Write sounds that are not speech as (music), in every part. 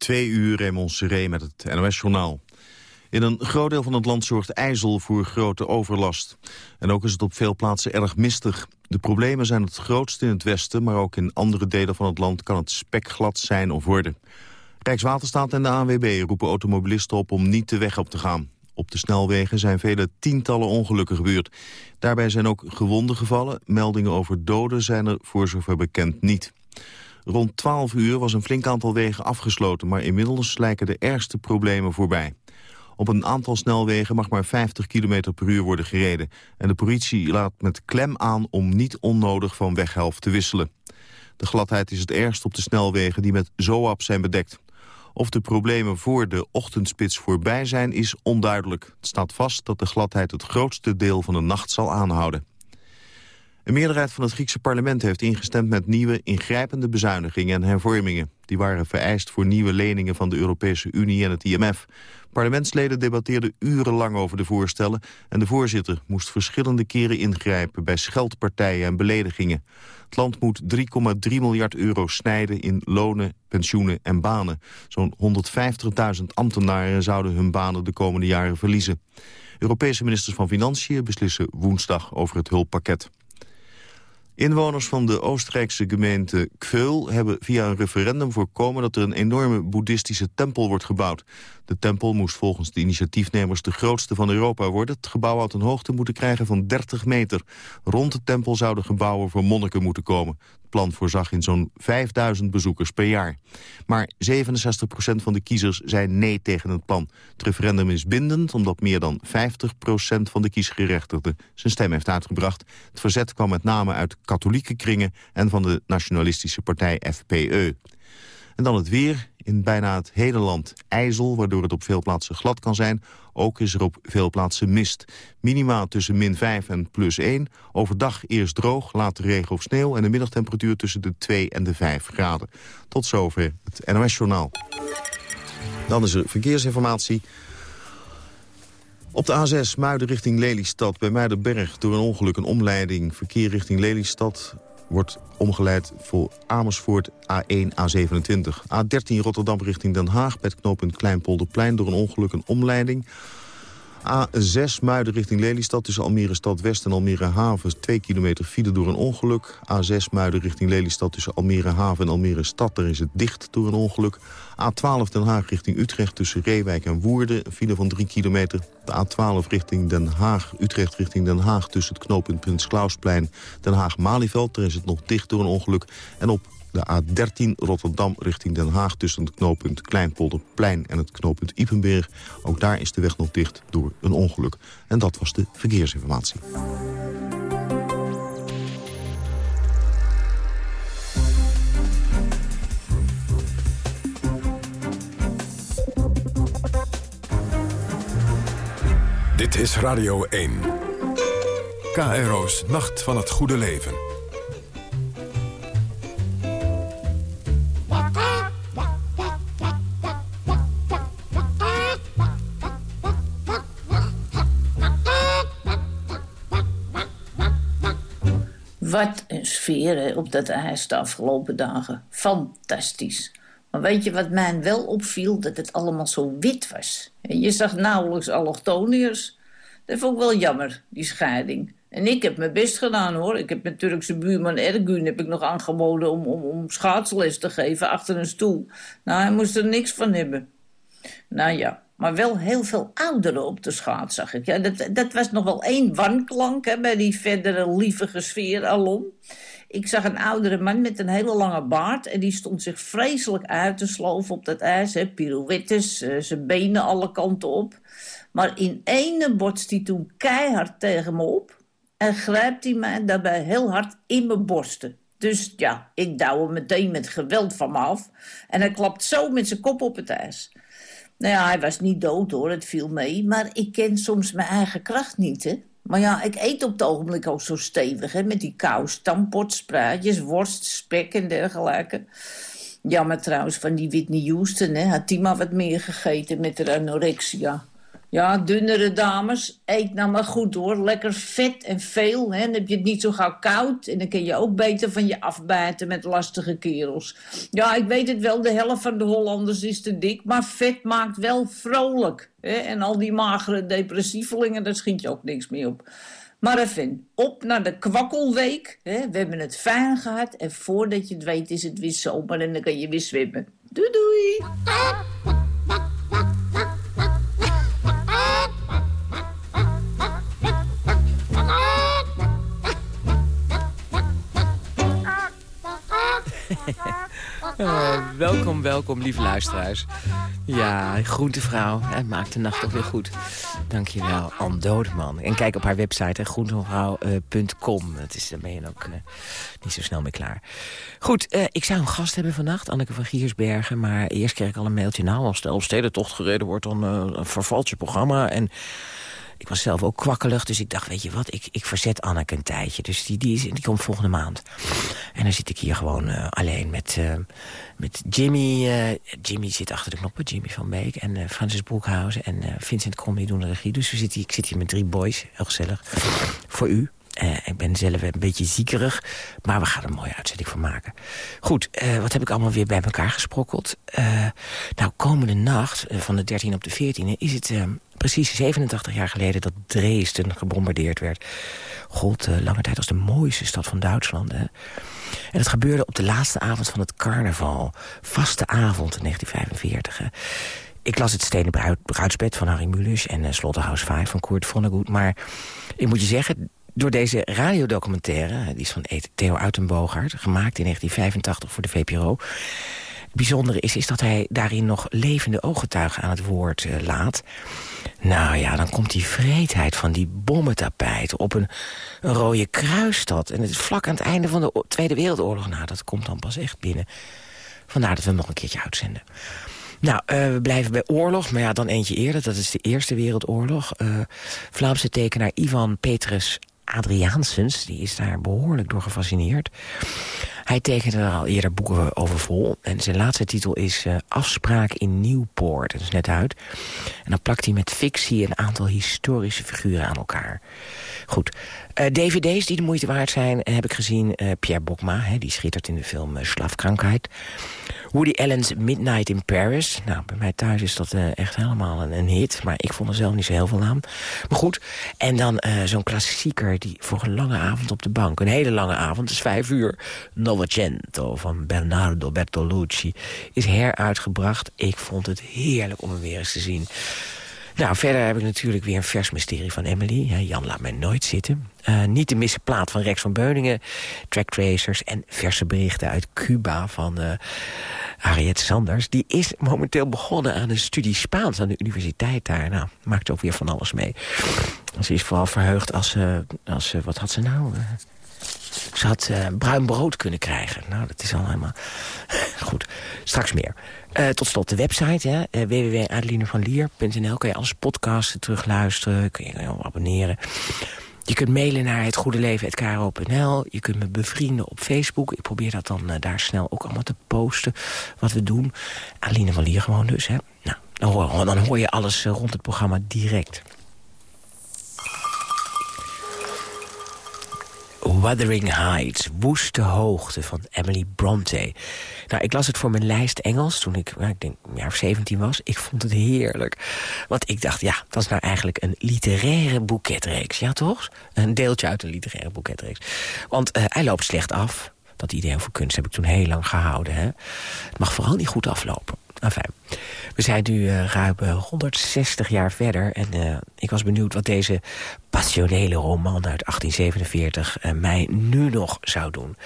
Twee uur Raymond Seré met het NOS-journaal. In een groot deel van het land zorgt ijzel voor grote overlast. En ook is het op veel plaatsen erg mistig. De problemen zijn het grootst in het westen... maar ook in andere delen van het land kan het spekglad zijn of worden. Rijkswaterstaat en de ANWB roepen automobilisten op om niet de weg op te gaan. Op de snelwegen zijn vele tientallen ongelukken gebeurd. Daarbij zijn ook gewonden gevallen. Meldingen over doden zijn er voor zover bekend niet. Rond 12 uur was een flink aantal wegen afgesloten... maar inmiddels lijken de ergste problemen voorbij. Op een aantal snelwegen mag maar 50 km per uur worden gereden. En de politie laat met klem aan om niet onnodig van weghelft te wisselen. De gladheid is het ergst op de snelwegen die met ZOAP zijn bedekt. Of de problemen voor de ochtendspits voorbij zijn is onduidelijk. Het staat vast dat de gladheid het grootste deel van de nacht zal aanhouden. Een meerderheid van het Griekse parlement heeft ingestemd met nieuwe ingrijpende bezuinigingen en hervormingen. Die waren vereist voor nieuwe leningen van de Europese Unie en het IMF. Parlementsleden debatteerden urenlang over de voorstellen... en de voorzitter moest verschillende keren ingrijpen bij scheldpartijen en beledigingen. Het land moet 3,3 miljard euro snijden in lonen, pensioenen en banen. Zo'n 150.000 ambtenaren zouden hun banen de komende jaren verliezen. Europese ministers van Financiën beslissen woensdag over het hulppakket. Inwoners van de Oostenrijkse gemeente Kveul hebben via een referendum voorkomen dat er een enorme boeddhistische tempel wordt gebouwd. De tempel moest volgens de initiatiefnemers de grootste van Europa worden. Het gebouw had een hoogte moeten krijgen van 30 meter. Rond de tempel zouden gebouwen voor monniken moeten komen. Het plan voorzag in zo'n 5000 bezoekers per jaar. Maar 67% van de kiezers zei nee tegen het plan. Het referendum is bindend omdat meer dan 50% van de kiesgerechtigden zijn stem heeft uitgebracht. Het verzet kwam met name uit katholieke kringen en van de nationalistische partij FPE. En dan het weer. In bijna het hele land ijzel, waardoor het op veel plaatsen glad kan zijn. Ook is er op veel plaatsen mist. Minima tussen min 5 en plus 1. Overdag eerst droog, later regen of sneeuw... en de middagtemperatuur tussen de 2 en de 5 graden. Tot zover het NOS-journaal. Dan is er verkeersinformatie. Op de A6 Muiden richting Lelystad bij Muidenberg... door een ongeluk een omleiding verkeer richting Lelystad wordt omgeleid voor Amersfoort A1, A27. A13 Rotterdam richting Den Haag bij het knooppunt Kleinpolderplein... door een ongeluk een omleiding. A6 Muiden richting Lelystad tussen Almere Stad West en Almere Haven. 2 kilometer file door een ongeluk. A6 Muiden richting Lelystad tussen Almere Haven en Almere Stad. Daar is het dicht door een ongeluk. A12 Den Haag richting Utrecht tussen Reewijk en Woerden. File van 3 kilometer. De A12 richting Den Haag, Utrecht richting Den Haag... tussen het knooppunt Prins Klausplein, Den Haag-Malieveld. Daar is het nog dicht door een ongeluk. En op de A13 Rotterdam richting Den Haag tussen het knooppunt Kleinpolderplein en het knooppunt Ipenberg. Ook daar is de weg nog dicht door een ongeluk. En dat was de verkeersinformatie. Dit is Radio 1. KRO's Nacht van het Goede Leven. Wat een sfeer op dat ijs de afgelopen dagen. Fantastisch. Maar weet je wat mij wel opviel? Dat het allemaal zo wit was. En je zag nauwelijks allochtoniërs. Dat vond ik wel jammer, die scheiding. En ik heb mijn best gedaan, hoor. Ik heb mijn Turkse buurman Ergun heb ik nog aangeboden... om, om, om schaatsles te geven achter een stoel. Nou, hij moest er niks van hebben. Nou ja, maar wel heel veel ouderen op de schaats, zag ik. Ja, dat, dat was nog wel één wanklank hè, bij die verdere lievige sfeer alom. Ik zag een oudere man met een hele lange baard... en die stond zich vreselijk uit te sloven op dat ijs. Hè, pirouettes, uh, zijn benen alle kanten op. Maar in ene botst hij toen keihard tegen me op... en grijpt hij mij daarbij heel hard in mijn borsten. Dus ja, ik douw hem meteen met geweld van me af... en hij klapt zo met zijn kop op het ijs... Nou ja, hij was niet dood hoor, het viel mee. Maar ik ken soms mijn eigen kracht niet, hè. Maar ja, ik eet op het ogenblik ook zo stevig, hè. Met die kou, stampot, spruitjes, worst, spek en dergelijke. Jammer trouwens van die Whitney Houston, hè. Had die maar wat meer gegeten met de anorexia. Ja, dunnere dames, eet nou maar goed hoor. Lekker vet en veel, hè? dan heb je het niet zo gauw koud. En dan kun je ook beter van je afbijten met lastige kerels. Ja, ik weet het wel, de helft van de Hollanders is te dik. Maar vet maakt wel vrolijk. Hè? En al die magere depressievelingen, daar schiet je ook niks mee op. Maar even, op naar de kwakkelweek. Hè? We hebben het fijn gehad. En voordat je het weet is het weer zomer en dan kan je weer zwemmen. Doei doei! Uh, welkom, welkom, lieve luisteraars. Ja, groentevrouw, het maakt de nacht toch weer goed. Dankjewel, Anne Dodeman. En kijk op haar website, groentevrouw.com. Dat is, daar ben je ook uh, niet zo snel mee klaar. Goed, ik zou een gast hebben vannacht, Anneke van Giersbergen. Maar eerst kreeg ik al een mailtje. Nou, als de Elfstedentocht gereden wordt, dan vervalt je programma. En ik was zelf ook kwakkelig, dus ik dacht, weet je wat, ik, ik verzet Anneke een tijdje. Dus die, die, die komt volgende maand. En dan zit ik hier gewoon uh, alleen met, uh, met Jimmy. Uh, Jimmy zit achter de knoppen, Jimmy van Beek. En Francis Broekhuizen en Vincent Krom, doen de regie. Dus we zitten ik zit hier met drie boys, heel gezellig. Voor u. ik ben zelf een beetje ziekerig, maar we gaan er een mooie uitzending van maken. Goed, wat heb ik allemaal weer bij elkaar gesprokkeld? nou, komende nacht, van de 13 op de 14e, is het precies 87 jaar geleden dat Dresden gebombardeerd werd. God, lange tijd als de mooiste stad van Duitsland. Hè? En het gebeurde op de laatste avond van het carnaval. Vaste avond in 1945. Hè? Ik las het Stenen Bruidsbed van Harry Mulisch... en uh, Slaughterhouse 5 van Kurt Vonnegut. Maar ik moet je zeggen, door deze radiodocumentaire... die is van Theo Uitenbogart, gemaakt in 1985 voor de VPRO... Het bijzondere is, is dat hij daarin nog levende ooggetuigen aan het woord uh, laat. Nou ja, dan komt die vreedheid van die bommentapijt op een, een rode kruisstad. En het is vlak aan het einde van de Tweede Wereldoorlog. Nou, dat komt dan pas echt binnen. Vandaar dat we hem nog een keertje uitzenden. Nou, uh, we blijven bij oorlog, maar ja, dan eentje eerder. Dat is de Eerste Wereldoorlog. Vlaamse tekenaar Ivan Petrus Adriaansens, die is daar behoorlijk door gefascineerd. Hij tekende er al eerder boeken over vol. En zijn laatste titel is uh, Afspraak in Nieuwpoort. Dat is net uit. En dan plakt hij met fictie een aantal historische figuren aan elkaar. Goed. Uh, DVD's die de moeite waard zijn, heb ik gezien. Uh, Pierre Bokma, hè, die schittert in de film Slavkrankheid. Woody Allen's Midnight in Paris. Nou, bij mij thuis is dat echt helemaal een, hit. Maar ik vond er zelf niet zo heel veel aan. Maar goed. En dan zo'n klassieker die voor een lange avond op de bank. Een hele lange avond, dus vijf uur. Novecento van Bernardo Bertolucci is heruitgebracht. Ik vond het heerlijk om hem weer eens te zien. Nou, verder heb ik natuurlijk weer een vers mysterie van Emily. Jan laat mij nooit zitten. Uh, niet de missen plaat van Rex van Beuningen. Track Tracers en verse berichten uit Cuba van uh, Harriet Sanders. Die is momenteel begonnen aan een studie Spaans aan de universiteit daar. Nou, maakt ook weer van alles mee. Ze is vooral verheugd als ze... Als, wat had ze nou? Ze had bruin brood kunnen krijgen. Nou, dat is al helemaal... (laughs) Goed, straks meer. Uh, tot slot de website, uh, www.adelinevanlier.nl. Kun je alles podcasten terugluisteren, kun je je abonneren. Je kunt mailen naar hetgoedeleven.kro.nl. Je kunt me bevrienden op Facebook. Ik probeer dat dan uh, daar snel ook allemaal te posten, wat we doen. Adeline van Lier gewoon dus, hè. Nou, dan hoor, dan hoor je alles rond het programma direct. Wuthering Heights, Woeste Hoogte van Emily Bronte. Nou, ik las het voor mijn lijst Engels toen ik, nou, ik denk, een jaar of 17 was. Ik vond het heerlijk. Want ik dacht, ja, dat is nou eigenlijk een literaire boeketreeks. Ja, toch? Een deeltje uit een literaire boeketreeks. Want uh, hij loopt slecht af. Dat idee over kunst heb ik toen heel lang gehouden. Hè? Het mag vooral niet goed aflopen. Enfin, we zijn nu uh, ruim 160 jaar verder. En ik was benieuwd wat deze passionele roman uit 1847 uh, mij nu nog zou doen.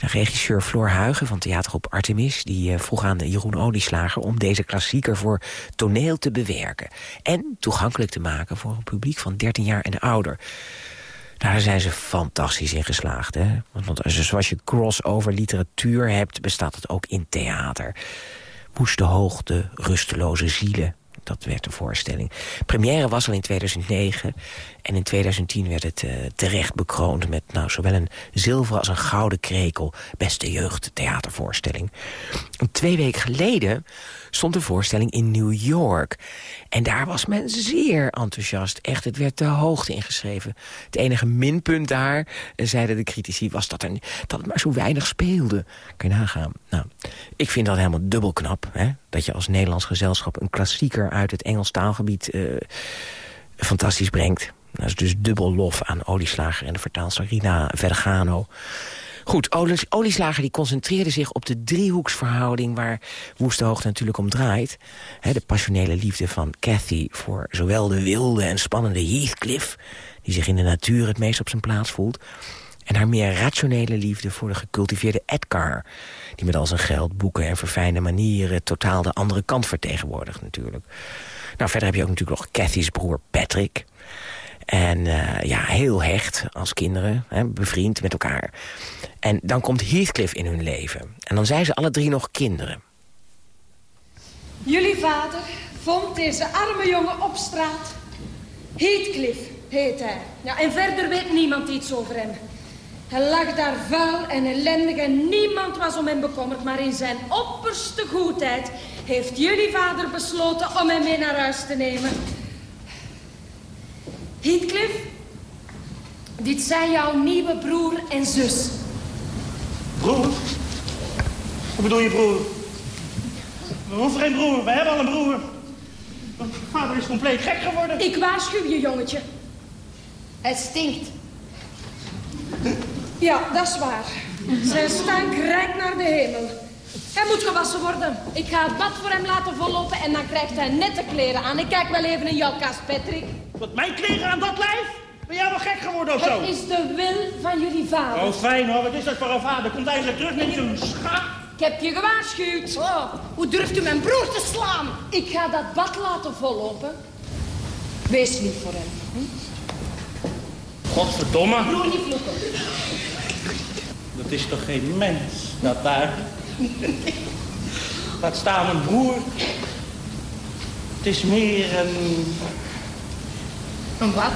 De regisseur Floor Huigen van theatergroep Artemis... die vroeg aan de Jeroen Olieslager om deze klassieker voor toneel te bewerken. En toegankelijk te maken voor een publiek van 13 jaar en ouder. Daar zijn ze fantastisch in geslaagd. Hè? Want zoals je crossover literatuur hebt, bestaat het ook in theater woeste hoogte, rusteloze zielen. Dat werd de voorstelling. Première was al in 2009. En in 2010 werd het uh, terecht bekroond met nou, zowel een zilveren als een gouden krekel. Beste jeugdtheatervoorstelling. Twee weken geleden stond de voorstelling in New York. En daar was men zeer enthousiast. Echt, het werd de hoogte ingeschreven. Het enige minpunt daar, eh, zeiden de critici, was dat, er, dat het maar zo weinig speelde. Kan je nagaan. Nou, ik vind dat helemaal dubbel knap. Hè? Dat je als Nederlands gezelschap een klassieker uit het Engels taalgebied uh, fantastisch brengt. Dat is dus dubbel lof aan Olieslager en de vertaalster Rina Vergano. Goed, Olieslager die concentreerde zich op de driehoeksverhouding... waar Woeste Hoogte natuurlijk om draait. de passionele liefde van Cathy voor zowel de wilde en spannende Heathcliff... die zich in de natuur het meest op zijn plaats voelt... en haar meer rationele liefde voor de gecultiveerde Edgar... die met al zijn geld, boeken en verfijnde manieren... totaal de andere kant vertegenwoordigt natuurlijk. Nou, verder heb je ook natuurlijk nog Cathy's broer Patrick... En uh, ja, heel hecht als kinderen, hè, bevriend met elkaar. En dan komt Heathcliff in hun leven. En dan zijn ze alle drie nog kinderen. Jullie vader vond deze arme jongen op straat. Heathcliff heet hij. En verder weet niemand iets over hem. Hij lag daar vuil en ellendig en niemand was om hem bekommerd. Maar in zijn opperste goedheid heeft jullie vader besloten om hem mee naar huis te nemen. Heathcliff, dit zijn jouw nieuwe broer en zus. Broer? Wat bedoel je broer? We hoeven geen broer, we hebben al een broer. Vader is compleet gek geworden. Ik waarschuw je, jongetje. Het stinkt. Ja, dat is waar. Zijn stank rijdt naar de hemel. Hij moet gewassen worden. Ik ga het bad voor hem laten vollopen en dan krijgt hij nette kleren aan. Ik kijk wel even in jouw kast, Patrick. Wat, mijn kleren aan dat lijf? Ben jij wel gek geworden of zo? Het is de wil van jullie vader. Oh, fijn hoor. Wat is dat voor een vader? Komt eindelijk terug met zo'n schat. Ik heb je gewaarschuwd. Oh, hoe durft u mijn broer te slaan? Ik ga dat bad laten vollopen. Wees lief voor hem. Hm? Godverdomme. Broer, niet vloeken. Dat is toch geen mens, dat daar? Laat staan een broer. Het is meer een... Een wat?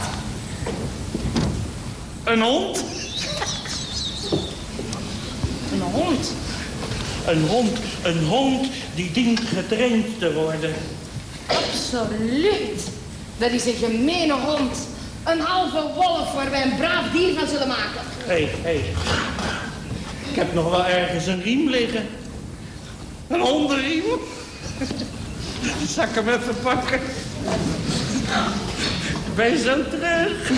Een hond. Een hond? Een hond. Een hond die dient getraind te worden. Absoluut. Dat is een gemene hond. Een halve wolf waar wij een braaf dier van zullen maken. Hé, hey, hé. Hey. Ik heb nog wel ergens een riem liggen. Een hondenriem. Zal ik hem even pakken? Ben je zo terug?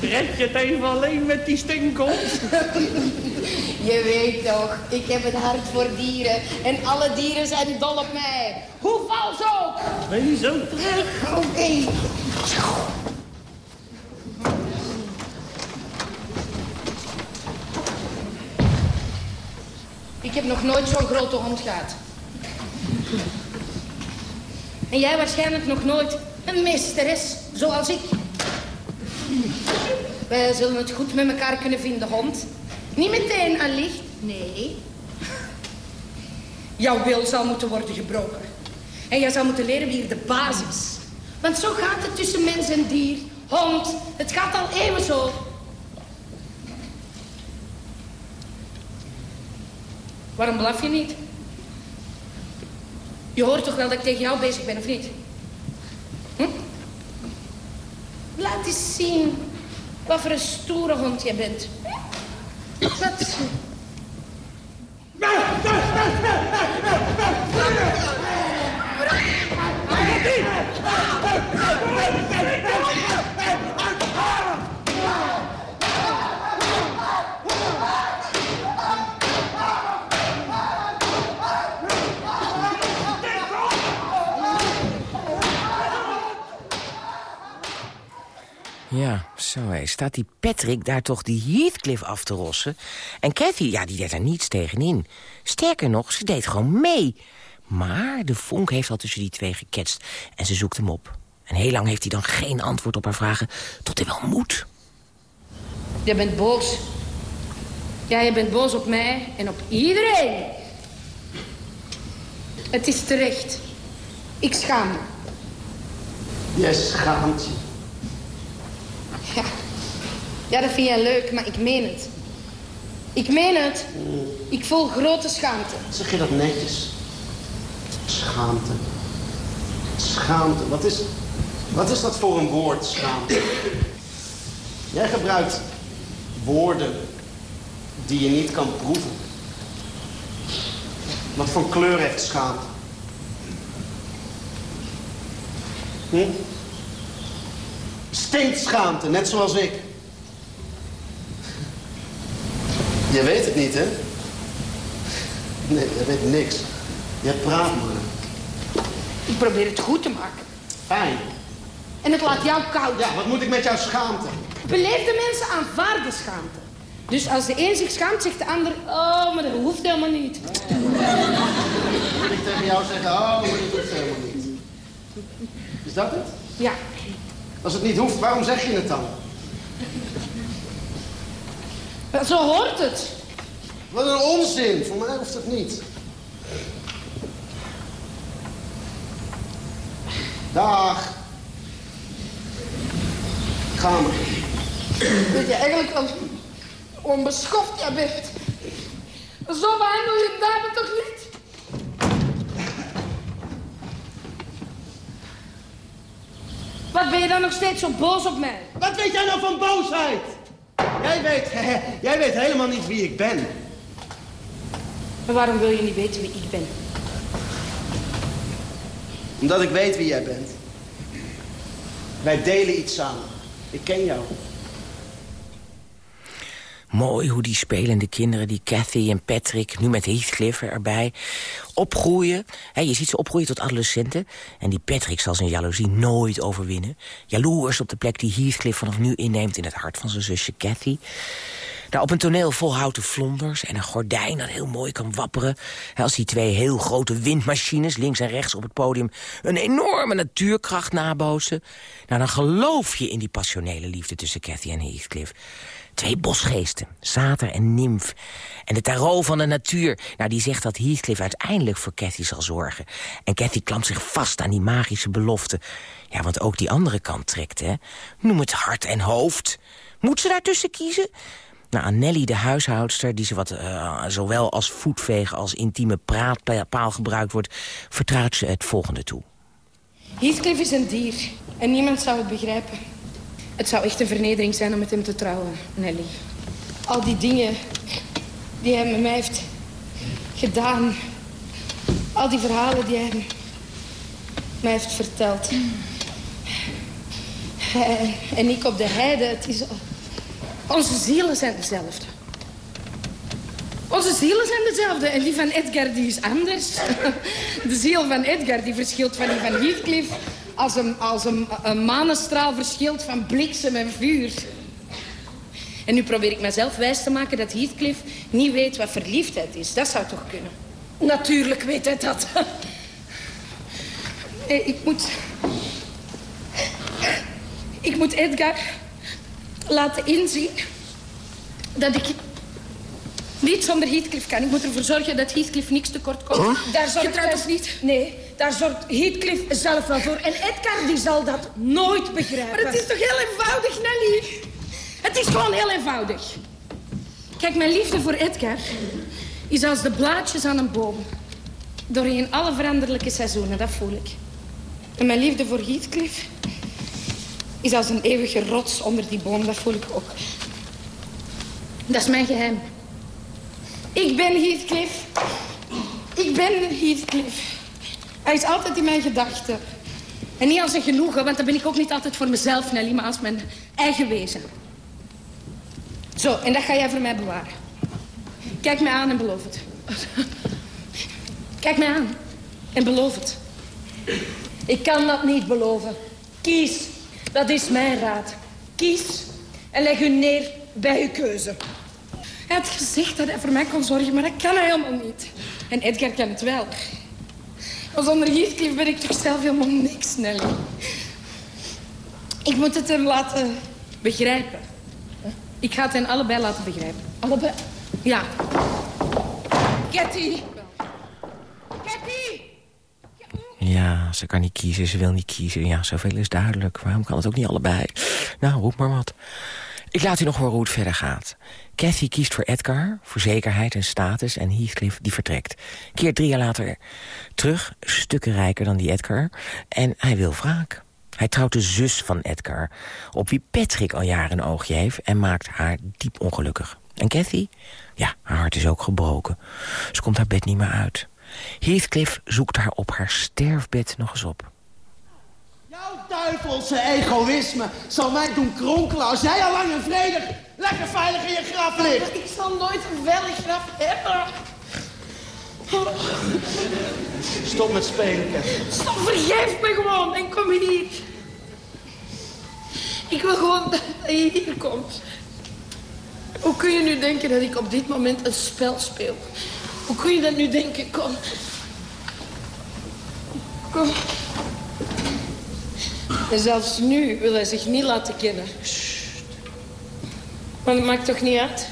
Red je het even alleen met die stinkhond? Je weet toch, ik heb een hart voor dieren. En alle dieren zijn dol op mij. Hoe vals ook. Ben je zo terug? Oké. Okay. Ik heb nog nooit zo'n grote hond gehad. En jij waarschijnlijk nog nooit een meesteres, zoals ik. Wij zullen het goed met elkaar kunnen vinden, hond. Niet meteen allicht, nee. Jouw wil zal moeten worden gebroken. En jij zou moeten leren wie de baas is. Want zo gaat het tussen mens en dier. Hond, het gaat al eeuwen zo. Waarom blaf je niet? Je hoort toch wel dat ik tegen jou bezig ben, of niet? Hm? Laat eens zien wat voor een stoere hond je bent. Laat zien. Ja, zo hé. Staat die Patrick daar toch die Heathcliff af te rossen? En Cathy, ja, die deed er niets tegenin. Sterker nog, ze deed gewoon mee. Maar de vonk heeft al tussen die twee geketst. En ze zoekt hem op. En heel lang heeft hij dan geen antwoord op haar vragen... tot hij wel moet. Je bent boos. Ja, je bent boos op mij en op iedereen. Het is terecht. Ik schaam me. Jij schaamt je. Ja. ja, dat vind jij leuk, maar ik meen het. Ik meen het. Ik voel grote schaamte. Zeg je dat netjes? Schaamte. Schaamte. Wat is, wat is dat voor een woord, schaamte? Jij gebruikt woorden die je niet kan proeven. Wat voor kleur heeft schaamte? Hm? Stinkt schaamte, net zoals ik. Je weet het niet, hè? Nee, je weet niks. Je praat maar. Ik probeer het goed te maken. Fijn. En het laat jou koud. Ja, wat moet ik met jouw schaamte? Beleefde mensen aanvaarden schaamte. Dus als de een zich schaamt, zegt de ander... Oh, maar dat hoeft helemaal niet. Moet ik tegen jou zeggen, oh, maar dat hoeft helemaal niet. Is dat het? Ja. Als het niet hoeft, waarom zeg je het dan? Zo hoort het. Wat een onzin. Voor mij hoeft het niet. Dag. Ga maar. Weet je eigenlijk wel onbeschoft jij bent? Zo behandel je een dame toch niet? Wat ben je dan nog steeds zo boos op mij? Wat weet jij nou van boosheid? Jij weet, (laughs) jij weet helemaal niet wie ik ben. Maar waarom wil je niet weten wie ik ben? Omdat ik weet wie jij bent. Wij delen iets samen. Ik ken jou. Mooi hoe die spelende kinderen, die Cathy en Patrick... nu met Heathcliff erbij, opgroeien. Je ziet ze opgroeien tot adolescenten. En die Patrick zal zijn jaloezie nooit overwinnen. Jaloers op de plek die Heathcliff vanaf nu inneemt... in het hart van zijn zusje Cathy. Daar op een toneel vol houten vlonders en een gordijn dat heel mooi kan wapperen. Als die twee heel grote windmachines links en rechts op het podium... een enorme natuurkracht nabootsen... Nou, dan geloof je in die passionele liefde tussen Cathy en Heathcliff. Twee bosgeesten, Sater en Nimf. En de tarot van de natuur. Nou, die zegt dat Heathcliff uiteindelijk voor Cathy zal zorgen. En Cathy klampt zich vast aan die magische belofte. Ja, want ook die andere kant trekt, hè. Noem het hart en hoofd. Moet ze daartussen kiezen? Nou, aan Nelly, de huishoudster, die ze wat, uh, zowel als voetvegen als intieme praatpaal gebruikt wordt... vertrouwt ze het volgende toe. Heathcliff is een dier en niemand zou het begrijpen. Het zou echt een vernedering zijn om met hem te trouwen, Nelly. Al die dingen die hij met mij heeft gedaan. Al die verhalen die hij mij heeft verteld. En ik op de heide, het is... Onze zielen zijn dezelfde. Onze zielen zijn dezelfde en die van Edgar die is anders. (laughs) De ziel van Edgar die verschilt van die van Heathcliff... als een, als een, een manenstraal verschilt van bliksem en vuur. En nu probeer ik mezelf wijs te maken dat Heathcliff niet weet wat verliefdheid is. Dat zou toch kunnen? Natuurlijk weet hij dat. Nee, ik moet... Ik moet Edgar laten inzien dat ik niet zonder Heathcliff kan. Ik moet ervoor zorgen dat Heathcliff niks tekort komt. Daar zorgt hij- of niet? Nee, daar zorgt Heathcliff zelf wel voor. En Edgar die zal dat nooit begrijpen. Maar het is toch heel eenvoudig, Nelly? Het is gewoon heel eenvoudig. Kijk, mijn liefde voor Edgar is als de blaadjes aan een boom. Doorheen alle veranderlijke seizoenen, dat voel ik. En mijn liefde voor Heathcliff is als een eeuwige rots onder die boom, dat voel ik ook. Dat is mijn geheim. Ik ben Heathcliff. Ik ben Heathcliff. Hij is altijd in mijn gedachten. En niet als een genoegen, want dan ben ik ook niet altijd voor mezelf, Nelly, maar als mijn eigen wezen. Zo, en dat ga jij voor mij bewaren. Kijk mij aan en beloof het. Kijk mij aan en beloof het. Ik kan dat niet beloven. Kies. Dat is mijn raad. Kies en leg u neer bij uw keuze. Hij had gezegd dat hij voor mij kon zorgen, maar dat kan hij helemaal niet. En Edgar kan het wel. Maar zonder Heathcliff ben ik toch zelf helemaal niks, Nelly. Ik moet het hem laten begrijpen. Ik ga het hen allebei laten begrijpen. Allebei? Ja. Ketty. Ketty. Ja, ze kan niet kiezen, ze wil niet kiezen. Ja, zoveel is duidelijk. Waarom kan het ook niet allebei? Nou, roep maar wat. Ik laat u nog horen hoe het verder gaat. Cathy kiest voor Edgar, voor zekerheid en status... en Heathcliff die vertrekt. Keert drie jaar later terug, stukken rijker dan die Edgar... en hij wil wraak. Hij trouwt de zus van Edgar, op wie Patrick al jaren een oogje heeft... en maakt haar diep ongelukkig. En Cathy? Ja, haar hart is ook gebroken. Ze komt haar bed niet meer uit. Heathcliff zoekt haar op haar sterfbed nog eens op. Jouw duivelse egoïsme zal mij doen kronkelen als jij al lang en vredig lekker veilig in je graf ligt. Ik zal nooit een veilig graf hebben. Stop met spelen, Kat. Stop, vergeef me gewoon en kom hier. Ik wil gewoon dat je hier komt. Hoe kun je nu denken dat ik op dit moment een spel speel? Hoe kun je dat nu denken? Kom. Kom. En zelfs nu wil hij zich niet laten kennen. Maar het maakt toch niet uit?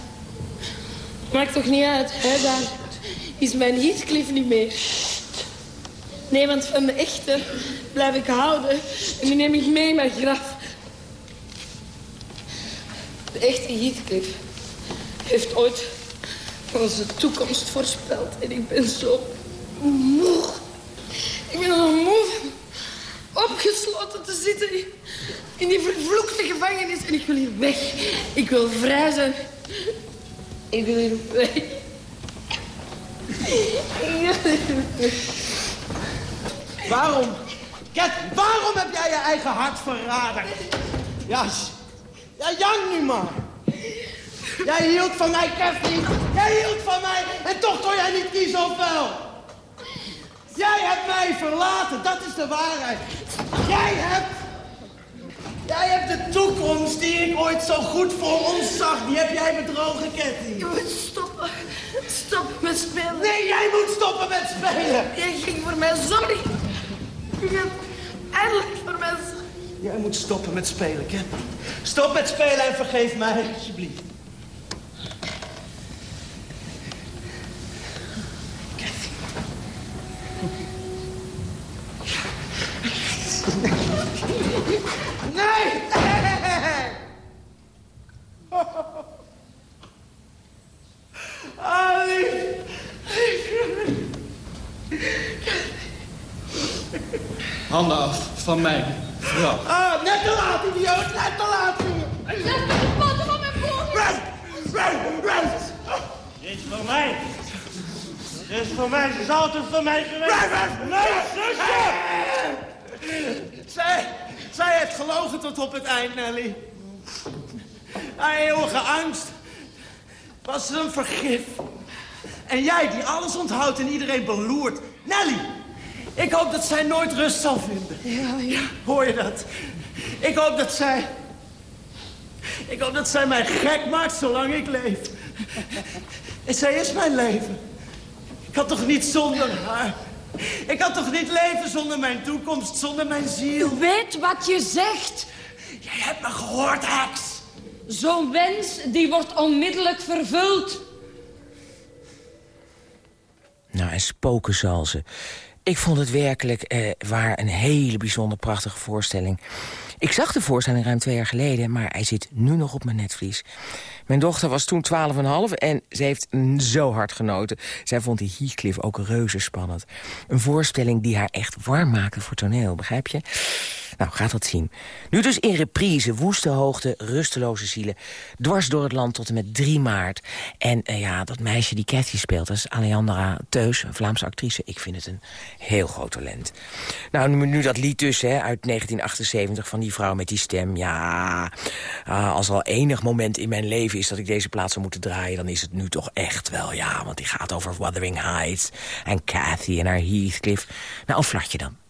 Het maakt toch niet uit, hè, daar is mijn Heathcliff niet meer. Nee, want van de echte blijf ik houden. En die neem ik mee in mijn graf. De echte Heathcliff heeft ooit onze toekomst voorspeld. En ik ben zo moe. Ik ben zo moe opgesloten te zitten in, die vervloekte gevangenis. En ik wil hier weg. Ik wil vrij zijn. Ik wil hier weg. Waarom? Kat, waarom heb jij je eigen hart verraden? Ja, s- ja jank nu maar. Jij hield van mij, Kathy. Jij hield van mij. En toch kon jij niet kiezen of wel. Jij hebt mij verlaten. Dat is de waarheid. Jij hebt... Jij hebt de toekomst die ik ooit zo goed voor ons zag. Die heb jij bedrogen, Kathy. Je moet stoppen. Stoppen met spelen. Nee, jij moet stoppen met spelen. Jij ging voor mij zorgen. Je gaat eindelijk voor mij. Jij moet stoppen met spelen, Kathy. Stop met spelen en vergeef mij, alsjeblieft. Nee! Nee! Ah, lief. Handen af van mij, vrouw. Ah, net te laat, idioot. Net te laat, jongen. Leg de poten van mijn broer. Run! Run! Run! Dit is voor mij. Dit is voor mij. Ze is altijd voor mij geweest. Nee, zusje! Zij, zij heeft gelogen tot op het eind, Nelly. Haar eeuwige angst was een vergif. En jij, die alles onthoudt en iedereen beloert. Nelly, ik hoop dat zij nooit rust zal vinden. Ja, ja. Hoor je dat? Ik hoop dat zij... Ik hoop dat zij mij gek maakt zolang ik leef. En zij is mijn leven. Ik kan toch niet zonder haar... (laughs) Ik kan toch niet leven zonder mijn toekomst, zonder mijn ziel. Weet wat je zegt. Jij hebt me gehoord, heks. Zo'n wens die wordt onmiddellijk vervuld. Nou, en spoken zal ze. Ik vond het werkelijk eh, waar een hele bijzonder prachtige voorstelling. Ik zag de voorstelling ruim twee jaar geleden, maar hij zit nu nog op mijn netvlies. Mijn dochter was toen 12,5 en ze heeft zo hard genoten. Zij vond die Heathcliff ook reuze spannend. Een voorstelling die haar echt warm maakte voor toneel, begrijp je? Nou, gaat dat zien. Nu dus in reprise, woeste hoogte, rusteloze zielen. Dwars door het land tot en met 3 maart. En eh, ja, dat meisje die Cathy speelt, dat is Alejandra Teus, een Vlaamse actrice. Ik vind het een heel groot talent. Nou, nu, nu dat lied dus, hè, uit 1978 van die vrouw met die stem. Ja, ah, als al enig moment in mijn leven is dat ik deze plaats zou moeten draaien... dan is het nu toch echt wel, ja, want die gaat over Wuthering Heights... en Cathy en haar Heathcliff. Nou, een flatje dan.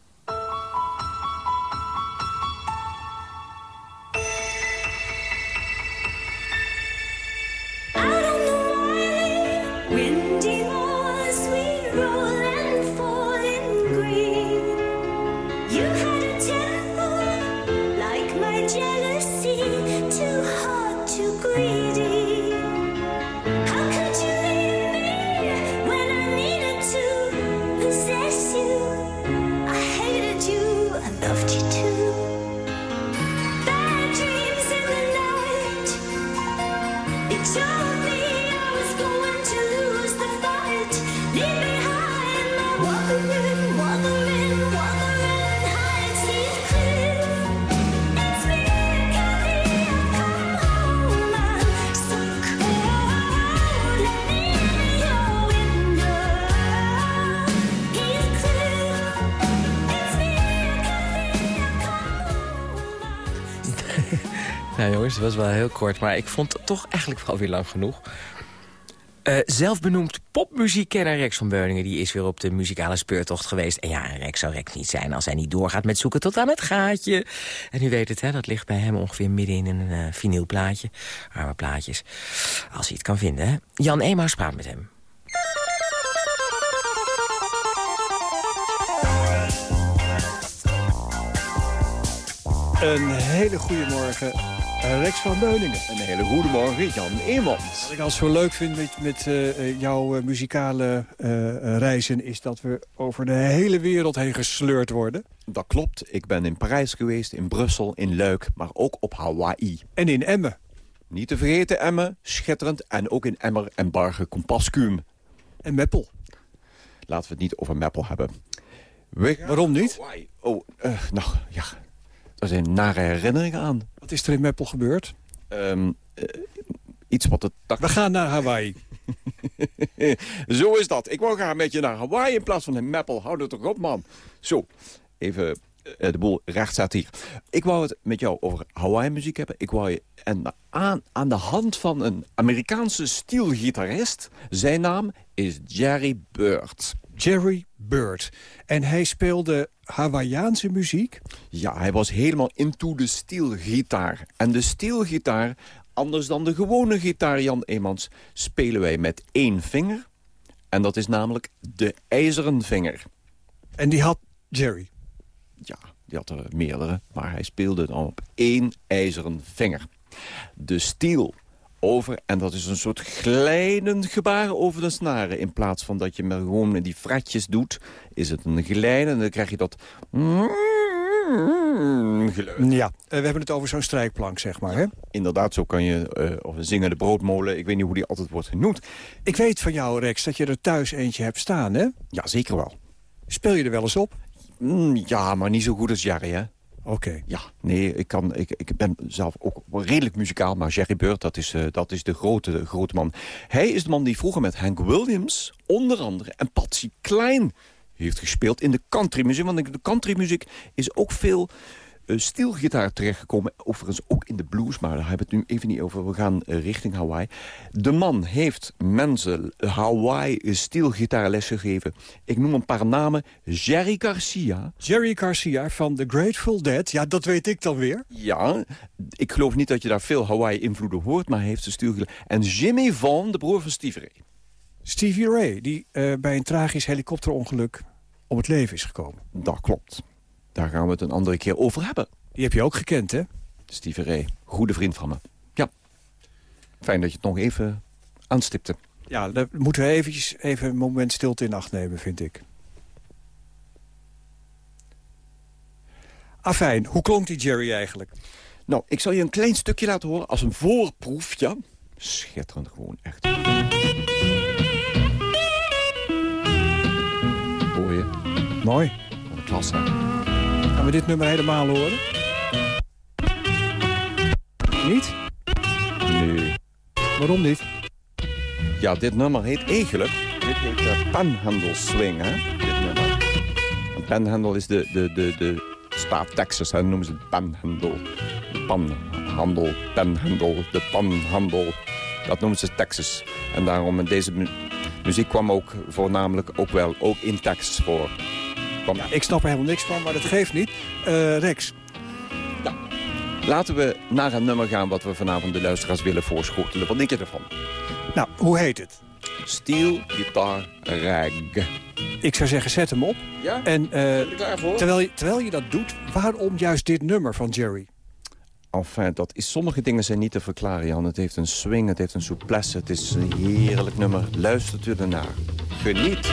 Het was wel heel kort, maar ik vond het toch eigenlijk wel weer lang genoeg. Eh, zelfbenoemd popmuziekkenner Rex van Beuningen... die is weer op de muzikale speurtocht geweest. En ja, Rex zou Rex niet zijn als hij niet doorgaat met zoeken tot aan het gaatje. En u weet het, hè, dat ligt bij hem ongeveer midden in een uh, vinylplaatje. Arme plaatjes. Als hij het kan vinden, hè. Jan Emaus praat met hem. Een hele goede morgen, Rex van Beuningen. Een hele goede morgen, Jan Eemans. Wat ik altijd zo leuk vind met, met uh, jouw uh, muzikale uh, reizen... is dat we over de hele wereld heen gesleurd worden. Dat klopt. Ik ben in Parijs geweest, in Brussel, in Luik, maar ook op Hawaii. En in Emmen. Niet te vergeten Emmen, schitterend. En ook in Emmer en Barge Compascuum. En Meppel. Laten we het niet over Meppel hebben. Waarom niet? Hawaii. Oh, nou, ja... Er zijn nare herinneringen aan. Wat is er in Meppel gebeurd? Um, uh, iets wat het... We gaan naar Hawaii. (laughs) Zo is dat. Ik wou gaan met je naar Hawaii in plaats van in Meppel. Hou er toch op, man. Zo, even uh, de boel recht staat hier. Ik wou het met jou over Hawaii-muziek hebben. Ik wou je en aan, aan de hand van een Amerikaanse stielgitarist. Zijn naam is Jerry Bird. Jerry Bird. En hij speelde Hawaiiaanse muziek? Ja, hij was helemaal into de stielgitaar. En de stielgitaar, anders dan de gewone gitaar, Jan Eemans... spelen wij met één vinger. En dat is namelijk de ijzeren vinger. En die had Jerry? Ja, die had er meerdere. Maar hij speelde dan op één ijzeren vinger. De stiel over. En dat is een soort glijdend gebaar over de snaren. In plaats van dat je met gewoon die fretjes doet, is het een glijden. En dan krijg je dat... Geluid. Ja, we hebben het over zo'n strijkplank, zeg maar. Hè? Inderdaad, zo kan je... Uh, of een zingende broodmolen, ik weet niet hoe die altijd wordt genoemd. Ik weet van jou, Rex, dat je er thuis eentje hebt staan, hè? Ja, zeker wel. Speel je er wel eens op? Mm, ja, maar niet zo goed als Jerry, hè? Oké. Ja, nee, ik, kan, ik, ik ben zelf ook redelijk muzikaal, maar Jerry Bird, dat is, uh, dat is de, grote, grote man. Hij is de man die vroeger met Hank Williams, onder andere, en Patsy Klein heeft gespeeld in de countrymuziek. Want de countrymuziek is ook veel uh, terechtgekomen. Overigens ook in de blues, maar daar hebben we het nu even niet over. We gaan uh, richting Hawaii. De man heeft mensen Hawaii stielgitaarles gegeven. Ik noem een paar namen. Jerry Garcia. Jerry Garcia van The Grateful Dead. Ja, dat weet ik dan weer. Ja, ik geloof niet dat je daar veel Hawaii-invloeden hoort, maar hij heeft de stielgitaar. En Jimmy Vaughn, de broer van Stevie Ray. Stevie Ray, die uh, bij een tragisch helikopterongeluk om het leven is gekomen. Dat klopt. Daar gaan we het een andere keer over hebben. Die heb je ook gekend, hè? Stevie Ray, goede vriend van me. Ja. Fijn dat je het nog even aanstipte. Ja, daar moeten we eventjes even een moment stilte in acht nemen, vind ik. Afijn, hoe klonk die Jerry eigenlijk? Nou, ik zal je een klein stukje laten horen als een voorproefje. Schitterend gewoon, echt. Hoor je? Mooi. Klasse. We dit nummer helemaal horen? Niet? Nee. Waarom niet? Ja, dit nummer heet eigenlijk... Dit heet uh, Panhandle Swing, hè? Dit nummer. Een panhandle is de, de, de, de staat Texas, hè? noemen ze het. De panhandel, panhandle, de panhandel. Dat noemen ze Texas. En daarom, deze mu muziek kwam ook voornamelijk ook wel ook in Texas voor. Ja, ik snap er helemaal niks van, maar dat geeft niet. Uh, Rex. Ja. Laten we naar een nummer gaan wat we vanavond de luisteraars willen voorschotelen. Wat denk je ervan? Nou, hoe heet het? Steel Guitar Rag. Ik zou zeggen, zet hem op. Ja? En, uh? Terwijl je, terwijl je dat doet, waarom juist dit nummer van Jerry? Enfin, dat is, sommige dingen zijn niet te verklaren, Jan. Het heeft een swing, het heeft een souplesse, het is een heerlijk nummer. Luistert u ernaar. Geniet.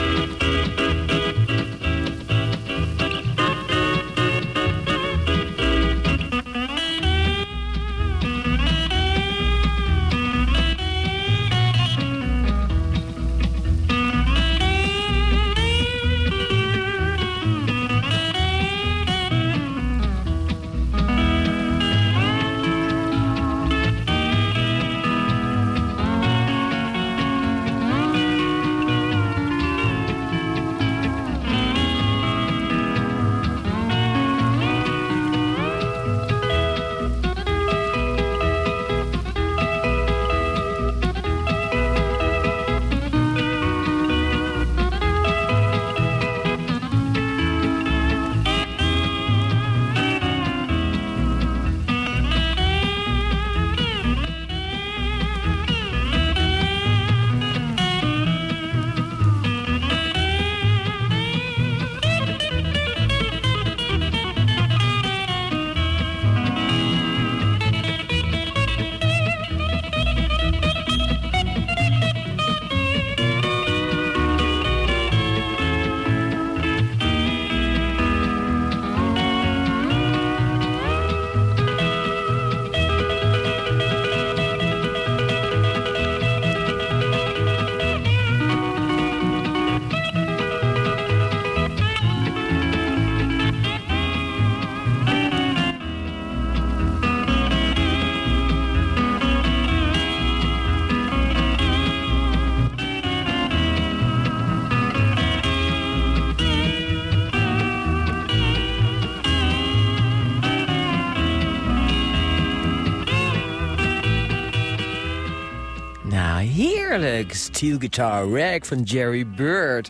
Steel Guitar Rack van Jerry Bird.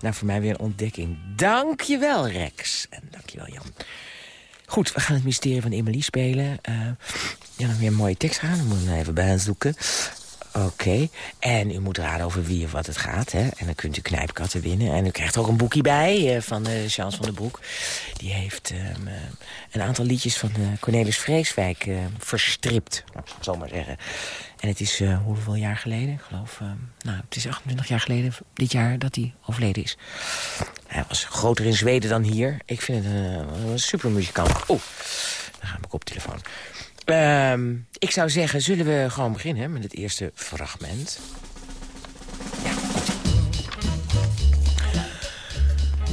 Nou, voor mij weer een ontdekking. Dankjewel, Rex. En dankjewel, Jan. Goed, we gaan het mysterie van Emily spelen. Uh, ja, dan weer een mooie tekst gaan. Dan moeten we even bij Oké, en u moet raden over wie of wat het gaat. Hè? En dan kunt u knijpkatten winnen. En u krijgt ook een boekje bij uh, van uh, Charles van der Broek. Die heeft um, uh, een aantal liedjes van Cornelis Vreeswijk verstript. Nou, ik het zo maar zeggen. En het is hoeveel jaar geleden? Ik geloof, nou, het is 28 jaar geleden dit jaar dat hij overleden is. Hij was groter in Zweden dan hier. Ik vind het een, een super muzikant. Oeh, dan gaat mijn koptelefoon. Uh, ik zou zeggen, zullen we gewoon beginnen met het eerste fragment?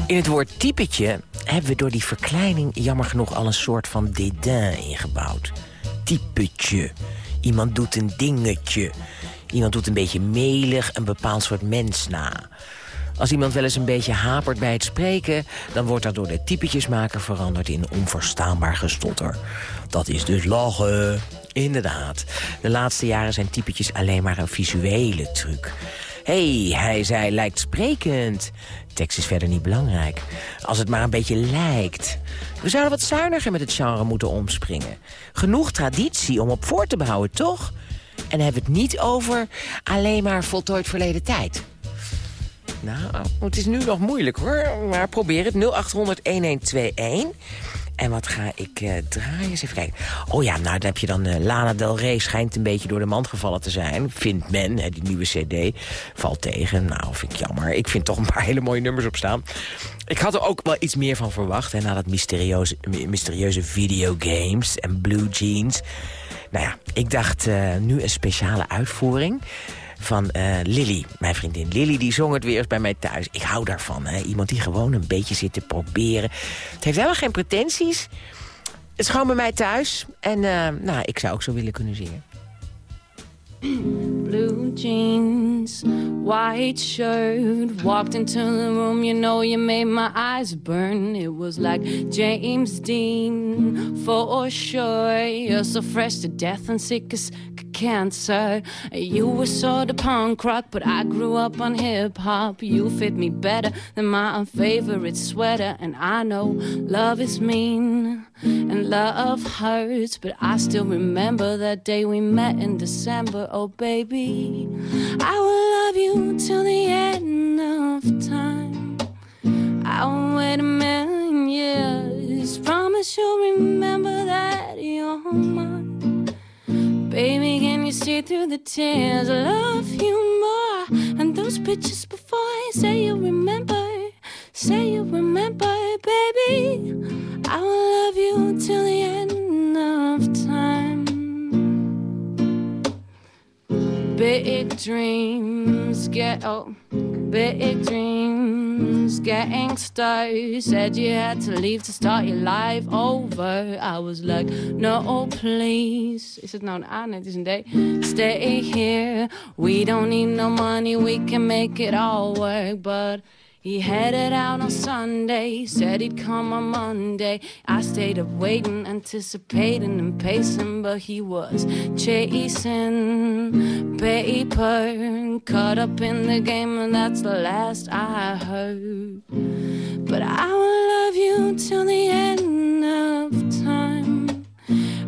In het woord typetje hebben we door die verkleining jammer genoeg al een soort van dédain ingebouwd. Typetje. Iemand doet een dingetje. Iemand doet een beetje melig, een bepaald soort mens na. Als iemand wel eens een beetje hapert bij het spreken... dan wordt dat door de typetjesmaker veranderd in onverstaanbaar gestotter. Dat is dus lachen. Inderdaad. De laatste jaren zijn typetjes alleen maar een visuele truc. Hé, hey, hij zei, lijkt sprekend. Tekst is verder niet belangrijk. Als het maar een beetje lijkt. We zouden wat zuiniger met het genre moeten omspringen. Genoeg traditie om op voor te bouwen, toch? En hebben we het niet over alleen maar voltooid verleden tijd. Nou, het is nu nog moeilijk hoor. Maar probeer het. 0800-1121. En wat ga ik uh, draaien? Eens even kijken. Oh ja, nou, dan heb je dan uh, Lana Del Rey. Schijnt een beetje door de mand gevallen te zijn. Vindt men, hè, die nieuwe cd. Valt tegen. Nou, vind ik jammer. Ik vind toch een paar hele mooie nummers op staan. Ik had er ook wel iets meer van verwacht. Hè, na dat mysterieuze, mysterieuze videogames en blue jeans. Nou ja, ik dacht uh, nu een speciale uitvoering van uh, Lily. Mijn vriendin Lily, die zong het weer eens bij mij thuis. Ik hou daarvan, hè? iemand die gewoon een beetje zit te proberen. Het heeft helemaal geen pretenties. Het is gewoon bij mij thuis. En uh, nou, ik zou ook zo willen kunnen zingen. Blue jeans, white shirt Walked into the room, you know you made my eyes burn It was like James Dean, for sure You're so fresh to death and sick as cancer. You were sort of punk rock, but I grew up on hip hop. You fit me better than my favorite sweater. And I know love is mean and love hurts, but I still remember that day we met in December. Oh, baby, I will love you till the end of time. I will wait a million years. Promise you'll remember that you're mine. Baby, can you see through the tears? I love you more. And those pictures before I say you remember. Say you remember, baby. I will love you till the end of time. Big dreams get oh, big dreams getting stars. Said you had to leave to start your life over. I was like, no, please. Is het nou een A? Nee, het is een Stay here. We don't need no money. We can make it all work, but. He headed out on Sunday, said he'd come on Monday. I stayed up waiting, anticipating and pacing, but he was chasing paper, caught up in the game, and that's the last I heard. But I will love you till the end of time.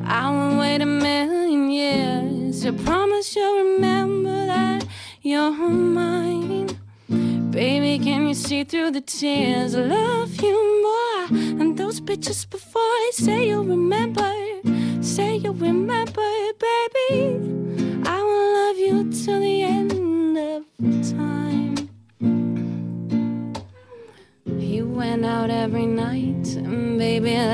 I will wait a million years. I promise you'll remember that you're mine. Baby, can you see through the tears? I love you more than those pictures before. Say you'll remember, say you'll remember, baby.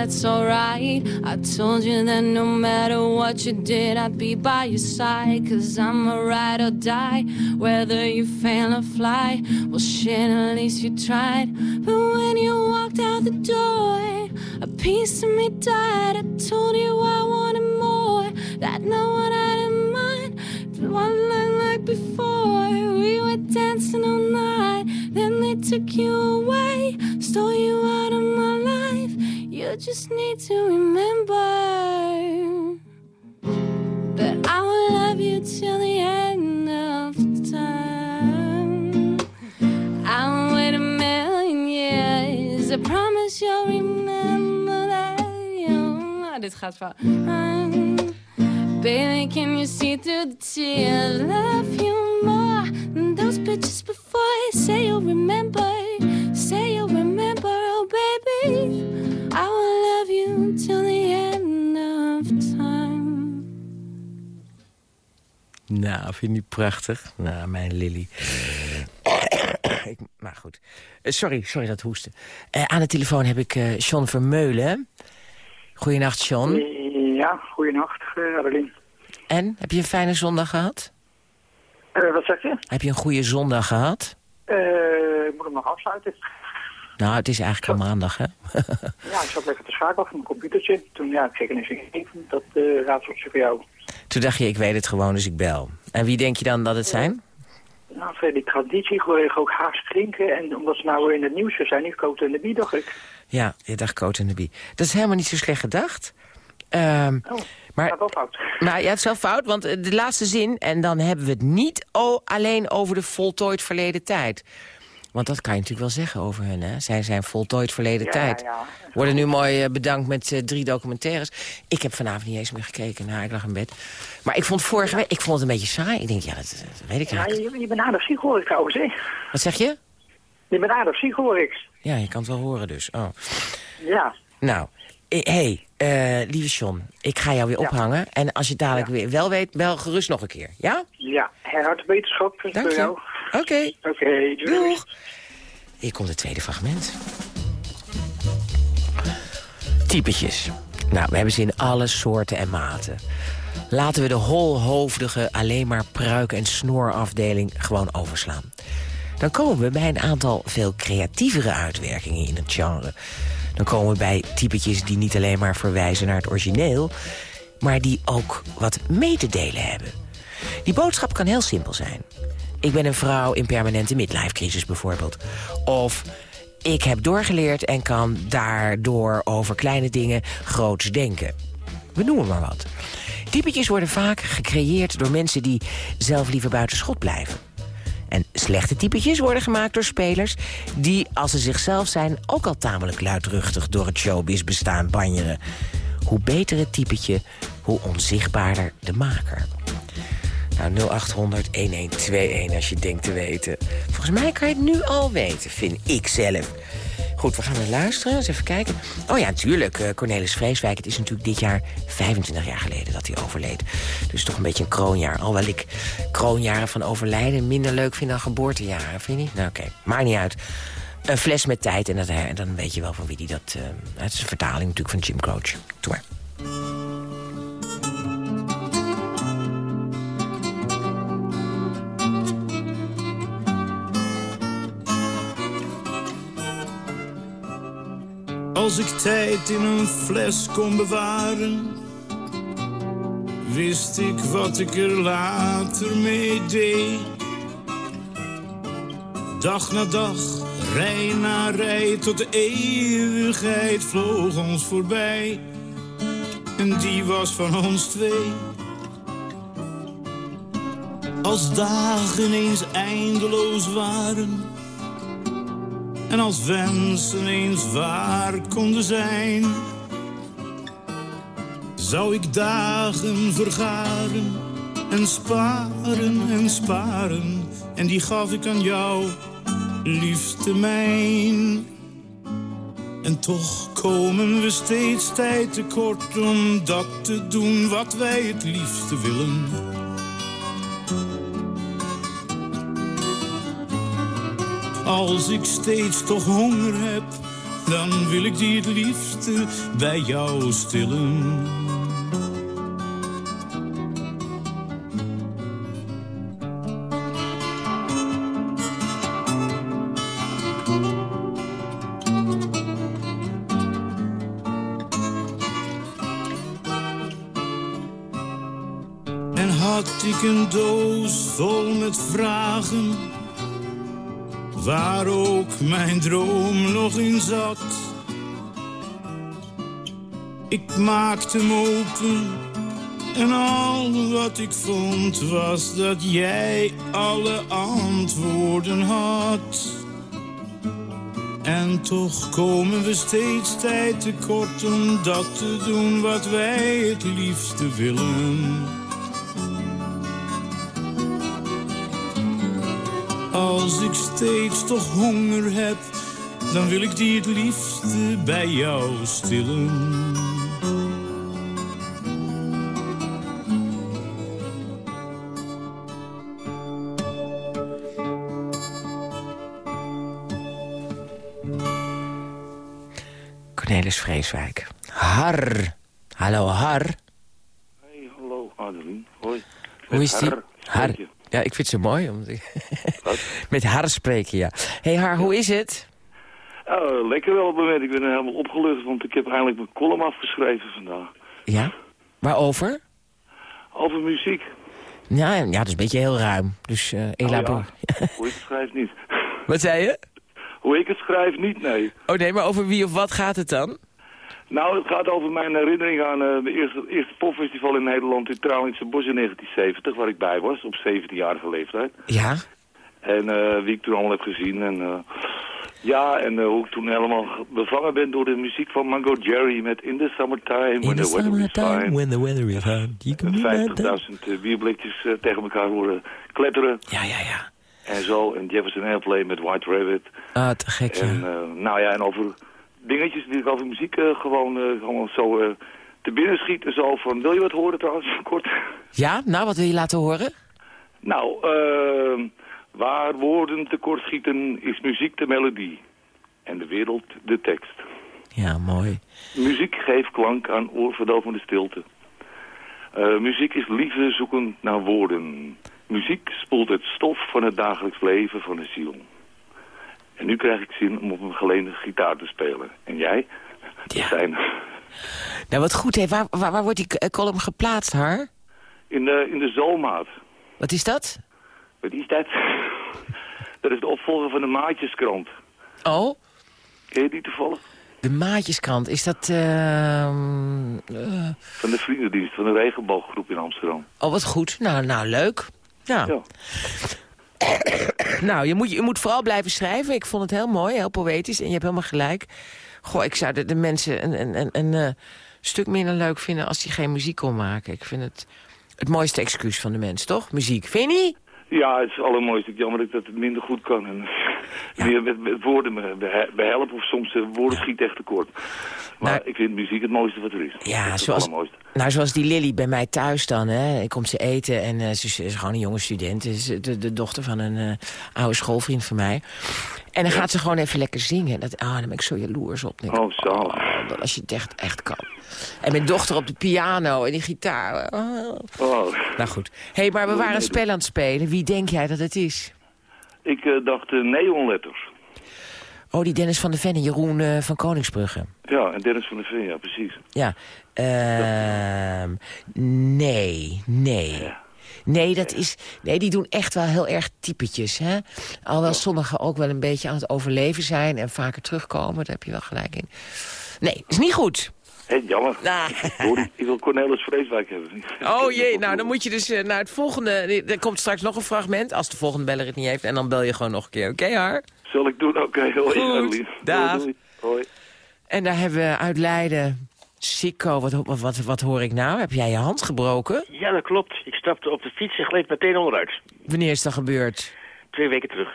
That's alright. I told you that no matter what you did, I'd be by your side. Cause I'm a ride or die, whether you fail or fly. Well, shit, at least you tried. But when you walked out the door, a piece of me died. I told you I wanted more, that no one had in mind. One night like before, we were dancing all night. Then they took you away, stole you out of my life. I just need to remember that I will love you till the end of time. I'll wait a million years. I promise you'll remember that. You... dit gaat fout. Baby, can you see through the tears? I Love you more than those pictures before. Say you'll remember. Say you'll remember, oh baby. Till the end of time. Nou, vind je niet prachtig? Nou, mijn Lily. ik, maar goed. Eh, sorry, sorry dat hoesten. Eh, aan de telefoon heb ik eh John Vermeulen. Goedenacht, John. Ja, goeienacht, uh, Adeline. En, heb je een fijne zondag gehad? Eh, wat zeg je? Heb je een goede zondag gehad? Eh, ik moet hem nog afsluiten. Nou, het is eigenlijk al maandag, hè? (laughs) Ja, ik zat lekker te schakelen van mijn computertje. Toen, ja, ik zeker eens even dat uh, raadseltje voor jou. Toen dacht je, ik weet het gewoon, dus ik bel. En wie denk je dan dat het zijn? Nou, voor die traditie gooi je ook haast drinken. En omdat ze nou in het nieuws zijn, die Cote en de Bie, dacht ik. Ja, je dacht Cote en de Bie. Dat is helemaal niet zo slecht gedacht. Oh, maar, dat wel fout. maar ja, het is wel fout, want eh, de laatste zin... en dan hebben we het niet alleen over de voltooid verleden tijd. Want dat kan je natuurlijk wel zeggen over hun, hè? Zij zijn voltooid verleden Ja, tijd. ja. Worden nu mooi eh, bedankt met eh, drie documentaires. Ik heb vanavond niet eens meer gekeken. Nou, ik lag in bed. Maar ik vond vorige week ik vond het een beetje saai. Ik denk, ja, dat, dat weet ik Ja, eigenlijk. je, je bent aardig psych, hoor ik trouwens, hè? Wat zeg je? Je bent aardig psych, hoor ik. Ja, je kan het wel horen dus. Oh. Ja. Nou, hé, hey, eh, lieve John, ik ga jou weer ophangen. En als je het dadelijk weer wel weet, bel gerust nog een keer. Ja? Ja, herhart wetenschap voor Dank je. Oké. Oké. Doeg. Hier komt het tweede fragment. Typetjes. Nou, we hebben ze in alle soorten en maten. Laten we de holhoofdige, alleen maar pruik- en snoorafdeling gewoon overslaan. Dan komen we bij een aantal veel creatievere uitwerkingen in het genre. Dan komen we bij typetjes die niet alleen maar verwijzen naar het origineel... maar die ook wat mee te delen hebben. Die boodschap kan heel simpel zijn. Ik ben een vrouw in permanente midlife-crisis bijvoorbeeld. Of ik heb doorgeleerd en kan daardoor over kleine dingen groots denken. We noemen maar wat. Typetjes worden vaak gecreëerd door mensen die zelf liever buiten schot blijven. En slechte typetjes worden gemaakt door spelers... die, als ze zichzelf zijn, ook al tamelijk luidruchtig... door het showbiz bestaan banjeren. Hoe beter het typetje, hoe onzichtbaarder de maker. Nou, 0800-1121 als je denkt te weten. Volgens mij kan je het nu al weten, vind ik zelf. Goed, we gaan weer luisteren. Eens even kijken. Oh ja, natuurlijk. eh, Cornelis Vreeswijk. Het is natuurlijk dit jaar 25 jaar geleden dat hij overleed. Dus toch een beetje een kroonjaar. Alhoewel ik kroonjaren van overlijden minder leuk vind dan geboortejaren. Vind je niet? Nou, oké. Maakt niet uit. Een fles met tijd en, dat, en dan weet je wel van wie die dat... eh, het is een vertaling natuurlijk van Jim Croce. Maar. Als ik tijd in een fles kon bewaren, wist ik wat ik er later mee deed. Dag na dag, rij na rij, tot de eeuwigheid vloog ons voorbij. En die was van ons twee. Als dagen eens eindeloos waren en als wensen eens waar konden zijn, zou ik dagen vergaren en sparen en sparen. En die gaf ik aan jou, liefste mijn. En toch komen we steeds tijd tekort om dat te doen wat wij het liefste willen. Als ik steeds toch honger heb, dan wil ik die het liefste bij jou stillen. En had ik een doos vol met vragen waar ook mijn droom nog in zat. Ik maakte hem open en al wat ik vond was dat jij alle antwoorden had. En toch komen we steeds tijd tekort om dat te doen wat wij het liefste willen. Als ik steeds toch honger heb, dan wil ik die het liefste bij jou stillen. Cornelis Vreeswijk. Har. Hallo, Har. Hey, hallo Adeline. Hoi. Hoe is die? Har. Ja, ik vind ze mooi. Om (laughs) Met Har spreken, ja. hey, Har, hoe is het? Oh, lekker wel op het moment. Ik ben helemaal opgelucht, want ik heb eindelijk mijn column afgeschreven vandaag. Ja? Waarover? Over muziek. Ja, ja, dat is een beetje heel ruim. Dus elabor. Oh, ja. (laughs) Hoe ik het schrijf niet. Wat zei je? Hoe ik het schrijf niet, nee. Oh nee, maar over wie of wat gaat het dan? Nou, het gaat over mijn herinnering aan eh, de eerste, eerste popfestival in Nederland in Trouwendse Bos in 1970, waar ik bij was, op 17-jarige leeftijd. Ja? En eh, wie ik toen allemaal heb gezien. En, eh, ja, en eh, hoe ik toen helemaal bevangen ben door de muziek van Mango Jerry met In the Summertime, When the, Weather is Fine. when the weather is fine. You can be 50.000 eh, bierblikjes eh, tegen elkaar horen kletteren. Ja, ja, ja. En zo, en Jefferson Airplane met White Rabbit. Ah, te gek. En eh, nou ja, en over dingetjes die ik over muziek eh, gewoon, eh, gewoon zo eh, te binnen schiet en zo van... Wil je wat horen trouwens, kort? (laughs) Ja, nou, wat wil je laten horen? Nou, eh, waar woorden tekort schieten is muziek de melodie. En de wereld de tekst. Ja, mooi. Muziek geeft klank aan oorverdovende stilte. Muziek is liefde zoekend naar woorden. Muziek spoelt het stof van het dagelijks leven van de ziel. En nu krijg ik zin om op een geleende gitaar te spelen. En jij? Ja. Zijn Nou, wat goed, hè. Waar, waar, waar wordt die eh, column geplaatst, Har? in de, in de. Wat is dat? Wat is dat? (laughs) dat is de opvolger van de Maatjeskrant. Oh? Ken je die toevallig? De Maatjeskrant, is dat... ehm, eh, Van de vriendendienst, van de regenbooggroep in Amsterdam. Oh, wat goed. Nou, nou leuk. Ja. Ja. (coughs) Nou, je moet, je moet vooral blijven schrijven. Ik vond het heel mooi, heel poëtisch. En je hebt helemaal gelijk. Goh, ik zou de, de mensen een, een, een, een eh, stuk minder leuk vinden... als die geen muziek kon maken. Ik vind het het mooiste excuus van de mens, toch? Muziek. Vind je niet? Ja, het is het allermooiste. Jammer dat ik dat het minder goed kan. En (laughs) meer met, met woorden me behe- behelpen of soms woorden schiet echt tekort. Maar ik vind muziek het mooiste wat er is. Ja, is zoals, nou, zoals die Lily bij mij thuis dan. Hè. Ik kom ze eten en eh, ze is- gewoon een jonge student. Ze is de, de dochter van een eh, oude schoolvriend van mij. En dan gaat ze gewoon even lekker zingen. Dat, ah, dan ben ik zo jaloers op. Denk Oh, zo. oh, dat als je het echt, echt kan. En mijn dochter op de piano en die gitaar. Oh. Oh. Nou goed. Hé, hey, maar we waren een spel aan het spelen. Wie denk jij dat het is? Ik eh, dacht eh, neonletters. Oh, die Dennis van der Ven en Jeroen eh, van Koningsbrugge. Ja, en Dennis van der Ven, ja, precies. Ja. Ehm nee, nee. Nee, dat is, nee, die doen echt wel heel erg typetjes. Hè? Alhoewel sommigen ook wel een beetje aan het overleven zijn... en vaker terugkomen, daar heb je wel gelijk in. Nee, is niet goed. Hé, jammer. Nou. Hoor, ik- wil Cornelis Vreeswijk hebben. Oh jee, nou dan moet je dus eh, naar het volgende... Er komt straks nog een fragment, als de volgende beller het niet heeft... en dan bel je gewoon nog een keer, oké Har? Zal ik doen? Oké, hoi. Goed, dag. Doei, doei. Hoi. En daar hebben we uit Leiden... Sikko, wat, wat, wat, wat hoor ik nou? Heb jij je hand gebroken? Ja, dat klopt. Ik stapte op de fiets en gleed meteen onderuit. Wanneer is dat gebeurd? Twee weken terug.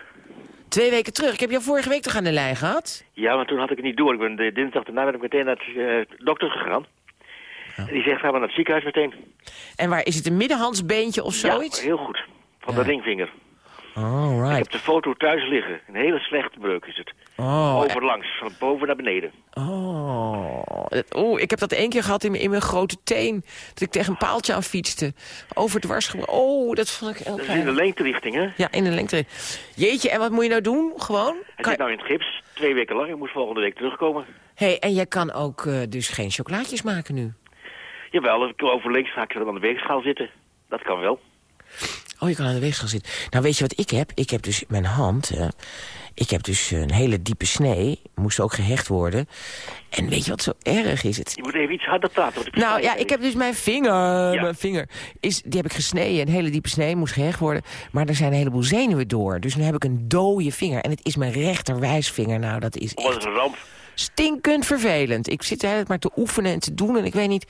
Twee weken terug. Ik heb jou vorige week toch aan de lijn gehad? Ja, maar toen had ik het niet door. Ik ben de dinsdag daarna ben ik meteen naar de eh, dokter gegaan. En die zegt, ga maar naar het ziekenhuis meteen. En waar, is het een middenhandsbeentje of zoiets? Ja, heel goed. Van de ringvinger. Oh, Ik right. heb de foto thuis liggen. Een hele slechte breuk is het. Oh, Overlangs, van boven naar beneden. Oh, oeh, ik heb dat één keer gehad in mijn, in mijn grote teen. Dat ik tegen een paaltje aan fietste. Over dwars gebroken. Oh, dat vond ik Dat is in de lengterichting, hè? Ja, in de lengte. Jeetje, en wat moet je nou doen? Gewoon? Hij zit nou in het gips, twee weken lang. Ik moet volgende week terugkomen. hey, en jij kan ook eh, dus geen chocolaatjes maken nu? Jawel, over links ga ik aan de weegschaal zitten. Dat kan wel. Oh, je kan aan de weegschaal zitten. Nou, weet je wat ik heb? Ik heb dus mijn hand... eh, Ik heb dus een hele diepe snee. Moest ook gehecht worden. En weet je wat zo erg is? Het... Je moet even iets harder praten. Nou ja, ik heb dus mijn vinger, mijn vinger, is, die heb ik gesneden. Een hele diepe snee, moest gehecht worden. Maar er zijn een heleboel zenuwen door. Dus nu heb ik een dode vinger. En het is mijn rechterwijsvinger. Nou, dat is. Wat echt is een ramp. stinkend vervelend. Ik zit tijd maar te oefenen en te doen. En ik weet niet...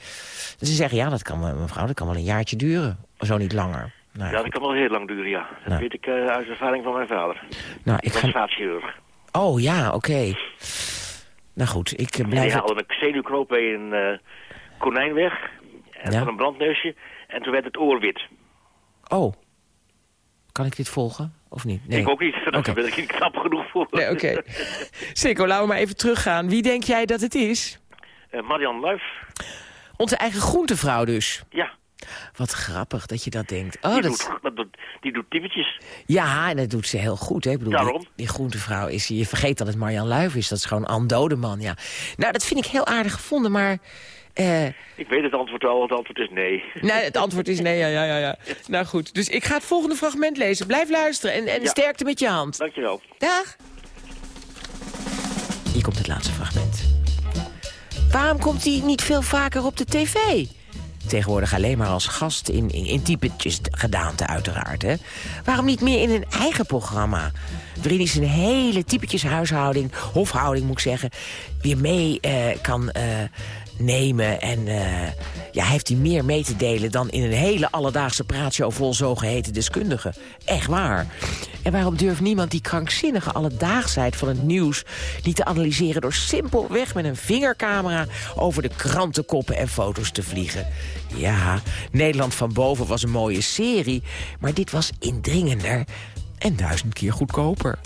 Ze zeggen, ja, dat kan, wel, mevrouw, dat kan wel een jaartje duren. Zo niet langer. Nou, ja, dat kan wel heel lang duren, ja. Dat Nou. weet ik eh, uit ervaring van mijn vader. nou, ik was ga... Oh, ja, oké. Nou goed, ik eh, blijf... die haalde een zenuwknoop bij een eh, konijn weg. En Ja. van een brandneusje. En toen werd het oor wit. Oh. Kan ik dit volgen? Of niet? Nee. Ik ook niet. (laughs) Daar Oké. ben ik niet knap genoeg voor. Nee, oké. (laughs) Sikko, laten we maar even teruggaan. Wie denk jij dat het is? Eh, Marian Luif. Onze eigen groentevrouw dus. Ja. Wat grappig dat je dat denkt. Oh, die, dat... doet, dat die doet typetjes. Ja, en dat doet ze heel goed. Hè? Ik bedoel, Daarom. Die, die groentevrouw is... Je vergeet dat het Marjan Luif is. Dat is gewoon Anne Dodeman, ja. Nou, dat vind ik heel aardig gevonden, maar... eh, Ik weet het antwoord al. Het antwoord is nee. nee, het antwoord is nee, ja, ja, ja, ja. (laughs) Nou goed, dus ik ga het volgende fragment lezen. Blijf luisteren en, en Ja. sterkte met je hand. Dankjewel. Dag. Hier komt het laatste fragment. Waarom komt hij niet veel vaker op de tv? Tegenwoordig alleen maar als gast in, in, in typetjes gedaante uiteraard. Hè? Waarom niet meer in een eigen programma? Waarin hij zijn hele typetjes huishouding, hofhouding moet ik zeggen... weer mee eh, kan eh, nemen. En eh, ja, heeft hij meer mee te delen dan in een hele alledaagse praatshow... vol zogeheten deskundigen. Echt waar. En waarom durft niemand die krankzinnige alledaagsheid van het nieuws... niet te analyseren door simpelweg met een vingercamera... over de krantenkoppen en foto's te vliegen? Ja, Nederland van boven was een mooie serie... maar dit was indringender en duizend keer goedkoper.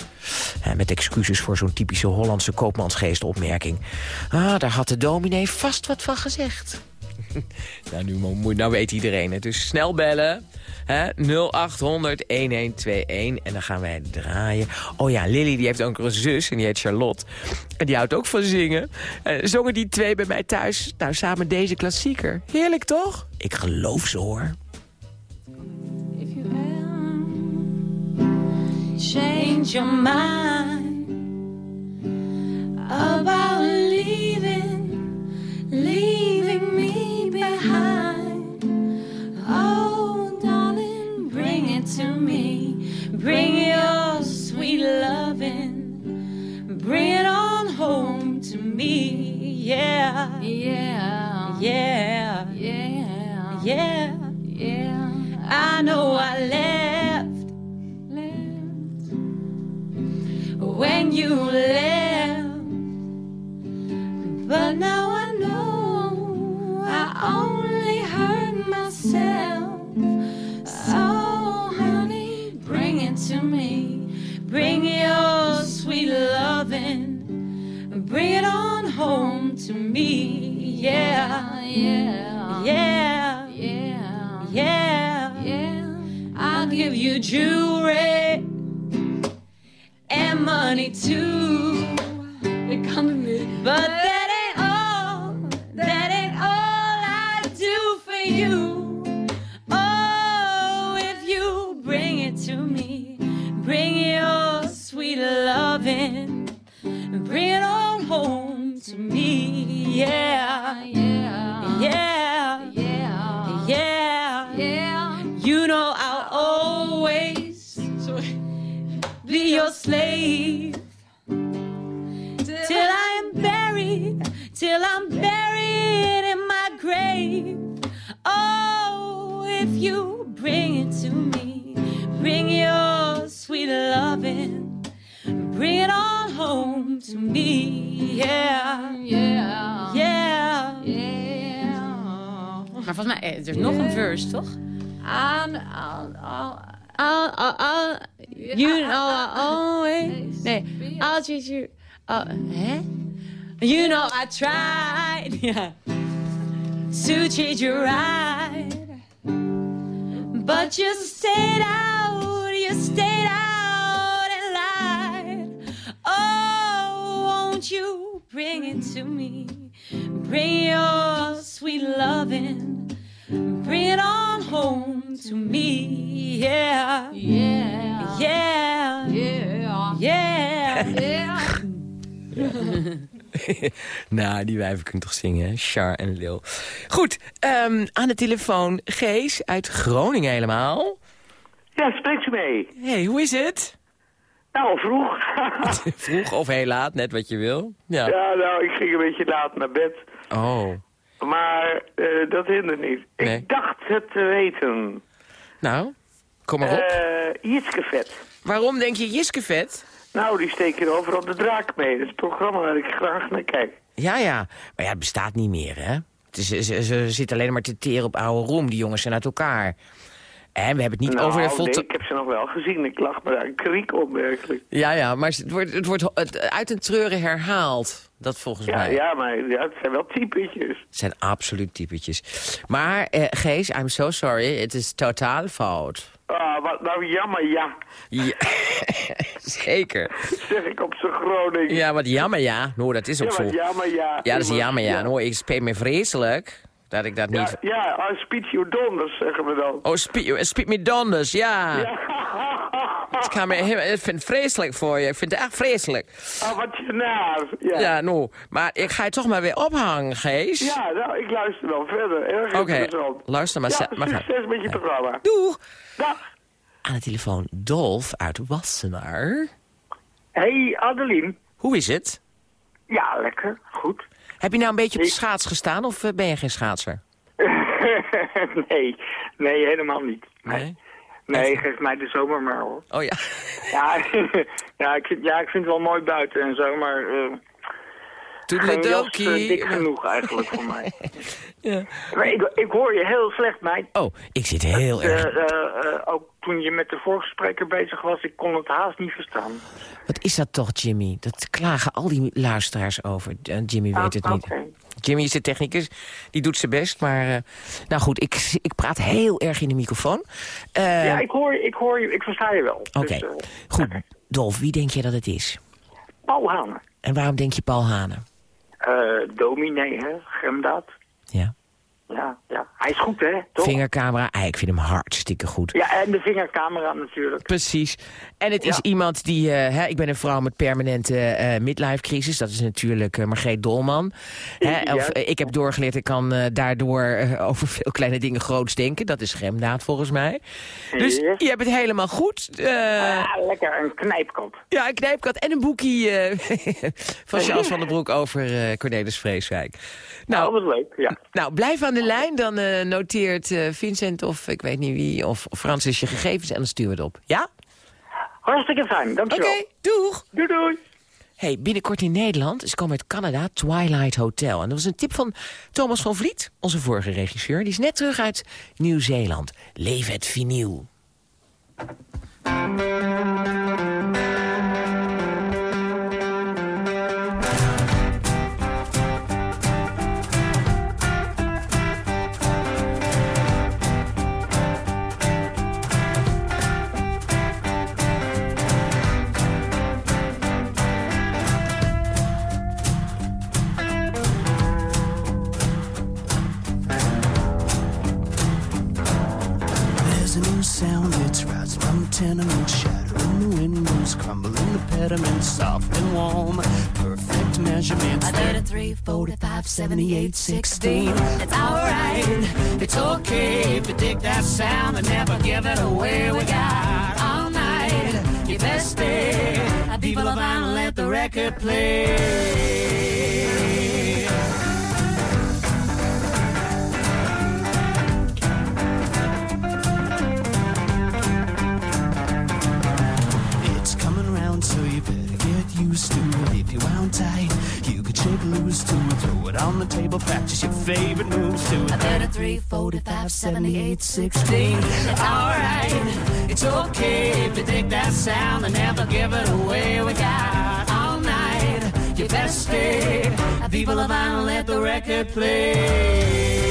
En met excuses voor zo'n typische Hollandse koopmansgeestopmerking. Ah, daar had de dominee vast wat van gezegd. (laughs) nou, nu, moet- nou weet iedereen het. Dus snel bellen. Hè? 0800 1121. En dan gaan wij draaien. Oh ja, Lily die heeft ook een zus en die heet Charlotte. En die houdt ook van zingen. Eh, zongen die twee bij mij thuis. Nou, samen deze klassieker. Heerlijk toch? Ik geloof ze hoor. Change your mind about I'll, I'll, I'll, you know I always. Nee, I'll treat you. Uh, hè? You know I tried (laughs) yeah, to treat you right, but you stayed out. You stayed out and lied. Oh, won't you bring it to me? Bring your sweet loving. Bring it on home to me. Yeah. Yeah. Yeah. Yeah. Yeah. (laughs) nou, die wijven kunnen toch zingen, hè? Char en Lil. Goed, ehm, aan de telefoon Gees uit Groningen helemaal. Ja, spreekt u mee. hey, hoe is het? Nou, vroeg. (laughs) Vroeg of heel laat, net wat je wil. Ja. ja, nou, ik ging een beetje laat naar bed. Oh, Maar eh, dat hindert niet. Nee. Ik dacht het te weten. Nou, kom maar op. Vet. Waarom denk je Jiskevet? Nou, die steken overal de draak mee. Dat is programma waar ik graag naar kijk. Ja, ja. Maar ja, het bestaat niet meer, hè? Het is, ze, ze, ze zitten alleen maar te teren op oude roem. Die jongens zijn uit elkaar. En we hebben het niet nou, over de nee, volta- ik heb ze nog wel gezien. Ik lag me daar een kriek op, werkelijk. Ja, ja, maar het wordt, het wordt het- uit een treuren herhaald. Dat volgens Ja, mij. ja, maar ja, het zijn wel typetjes. Het zijn absoluut typetjes. Maar, eh, Gees, I'm so sorry. Het is totaal fout. Ah, wat nou jammer, ja. Ja, (laughs) zeker. Zeg ik op z'n Groningen. Ja, wat jammer, ja. Nou, dat is ook ja, zo. jammer, ja. Ja, dat is jammer, ja. Nou, ik speel me vreselijk dat ik dat Ja, niet... ja, ah, Spitio Donders, zeggen we dan. Oh, spiet spiet me donders, ja. (laughs) Het kan me, ik vind het vreselijk voor je. Ik vind het echt vreselijk. Ah, wat je naar. Ja, Ja, nou, maar ik ga je toch maar weer ophangen, Gees. Ja, nou, ik luister wel verder. Erg Oké, interessant. luister maar. Ja, maar succes met je programma. Doeg. Dag. Aan de telefoon Dolf uit Wassenaar. Hey, Adeline. Hoe is het? Ja, lekker. Goed. Heb je nou een beetje op de schaats gestaan of eh, ben je geen schaatser? (laughs) nee, nee, helemaal niet. Nee? Nee, geef mij de zomer maar hoor. Oh ja. Ja, (laughs) ja, ik vind, ja, ik vind het wel mooi buiten en zo, maar... eh Toedeledokie. eh, dik genoeg eigenlijk voor mij. (laughs) Ja. Maar ik, ik hoor je heel slecht, meid. Oh, ik zit heel Eh, erg... eh, eh, ook toen je met de vorige spreker bezig was, ik kon het haast niet verstaan. Wat is dat toch, Jimmy? Dat klagen al die luisteraars over. Eh, Jimmy weet het niet. Ah. Jimmy is de technicus, die doet zijn best. Maar, eh, nou goed, ik, ik praat heel erg in de microfoon. Eh, ja, ik hoor, ik hoor je, ik versta je wel. Oké, Dus, eh, goed. Dolf, wie denk je dat het is? Paul Hanen. En waarom denk je Paul Hanen? Eh dominee, hè, Gemdaad. Ja. Ja, ja. Hij is goed, hè, toch? Vingercamera, ah, ik vind hem hartstikke goed. Ja, en de vingercamera natuurlijk. Precies. En het is Ja. iemand die... eh, hè, ik ben een vrouw met permanente eh midlife crisis. Dat is natuurlijk eh, Margreet Dolman. (laughs) Hè, Ja. of, ik heb doorgeleerd, ik kan daardoor over veel kleine dingen groots denken. Dat is Gemdaad volgens mij. Dus Yes. je hebt het helemaal goed. Eh, ah, lekker, een knijpkop. ja, een knijpkat en een boekie (laughs) van Charles van der Broek over Cornelis Vreeswijk. Nou, dat was leuk, ja. nou, blijf aan de lijn. Dan eh, noteert eh, Vincent of ik weet niet wie of Francis je gegevens en dan sturen we het op. Ja? Hartstikke fijn, dankjewel. Oké, doeg. Doei, doei. Hey, binnenkort in Nederland, ze komen uit Canada, Twilight Hotel. En dat was een tip van Thomas van Vliet, onze vorige regisseur. Die is net terug uit Nieuw-Zeeland. Leef het vinyl. 45, 78, 16. It's alright. It's okay if you dig that sound and never give it away. We got all night. You best stay. People of vinyl, let the record play. It's coming around, so you better get used to it. If you wound tight, shake loose to. Throw it on the table, practice your favorite moves to it. 33, 45, 78, 16. It's alright, it's okay if you dig that sound and never give it away. We got all night, you better stay. People of vinyl, let the record play.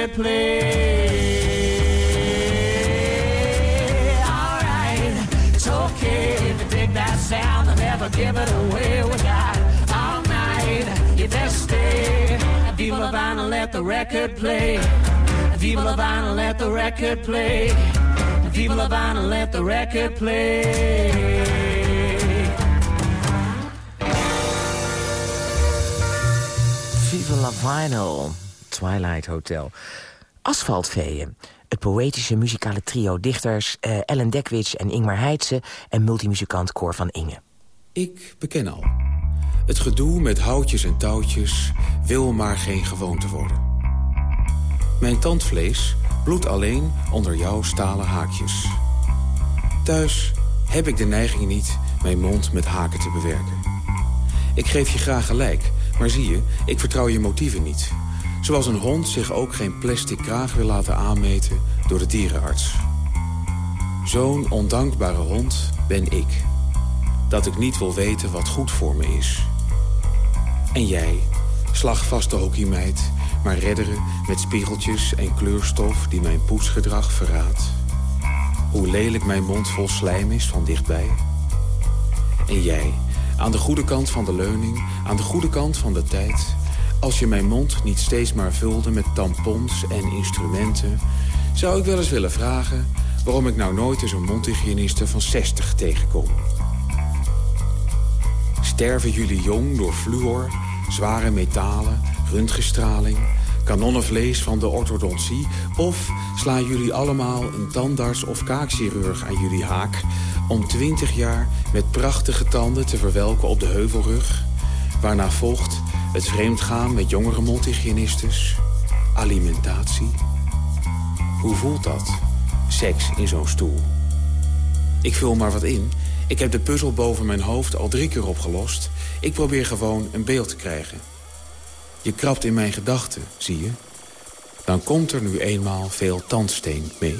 Record play. Alright, it's okay if you dig that sound and never give it away. We got all night. You best stay. Viva la vinyl, let the record play. Viva la vinyl, let the record play. Viva la vinyl, let the record play. Viva la Vinyl, Twilight Hotel. Asfaltveeën. Het poëtische muzikale trio dichters eh, Ellen Dekwits en Ingmar Heitse... en multimuzikant Cor van Inge. Ik beken al. Het gedoe met houtjes en touwtjes wil maar geen gewoonte worden. Mijn tandvlees bloedt alleen onder jouw stalen haakjes. Thuis heb ik de neiging niet mijn mond met haken te bewerken. Ik geef je graag gelijk, maar zie je, ik vertrouw je motieven niet. Zoals een hond zich ook geen plastic kraag wil laten aanmeten door de dierenarts. Zo'n ondankbare hond ben ik. Dat ik niet wil weten wat goed voor me is. En jij, slagvaste hockeymeid, maar redderen met spiegeltjes en kleurstof die mijn poetsgedrag verraadt. Hoe lelijk mijn mond vol slijm is van dichtbij. En jij, aan de goede kant van de leuning, aan de goede kant van de tijd... als je mijn mond niet steeds maar vulde met tampons en instrumenten... zou ik wel eens willen vragen waarom ik nou nooit eens een mondhygiëniste van 60 tegenkom. Sterven jullie jong door fluor, zware metalen, röntgenstraling... kanonnenvlees van de orthodontie... of slaan jullie allemaal een tandarts of kaakchirurg aan jullie haak... om 20 jaar met prachtige tanden te verwelken op de heuvelrug... waarna volgt het vreemdgaan met jongere mondhygiënistes... alimentatie... Hoe voelt dat? Seks in zo'n stoel. Ik vul maar wat in. Ik heb de puzzel boven mijn hoofd al drie keer opgelost. Ik probeer gewoon een beeld te krijgen. Je krabt in mijn gedachten, zie je? Dan komt er nu eenmaal veel tandsteen mee.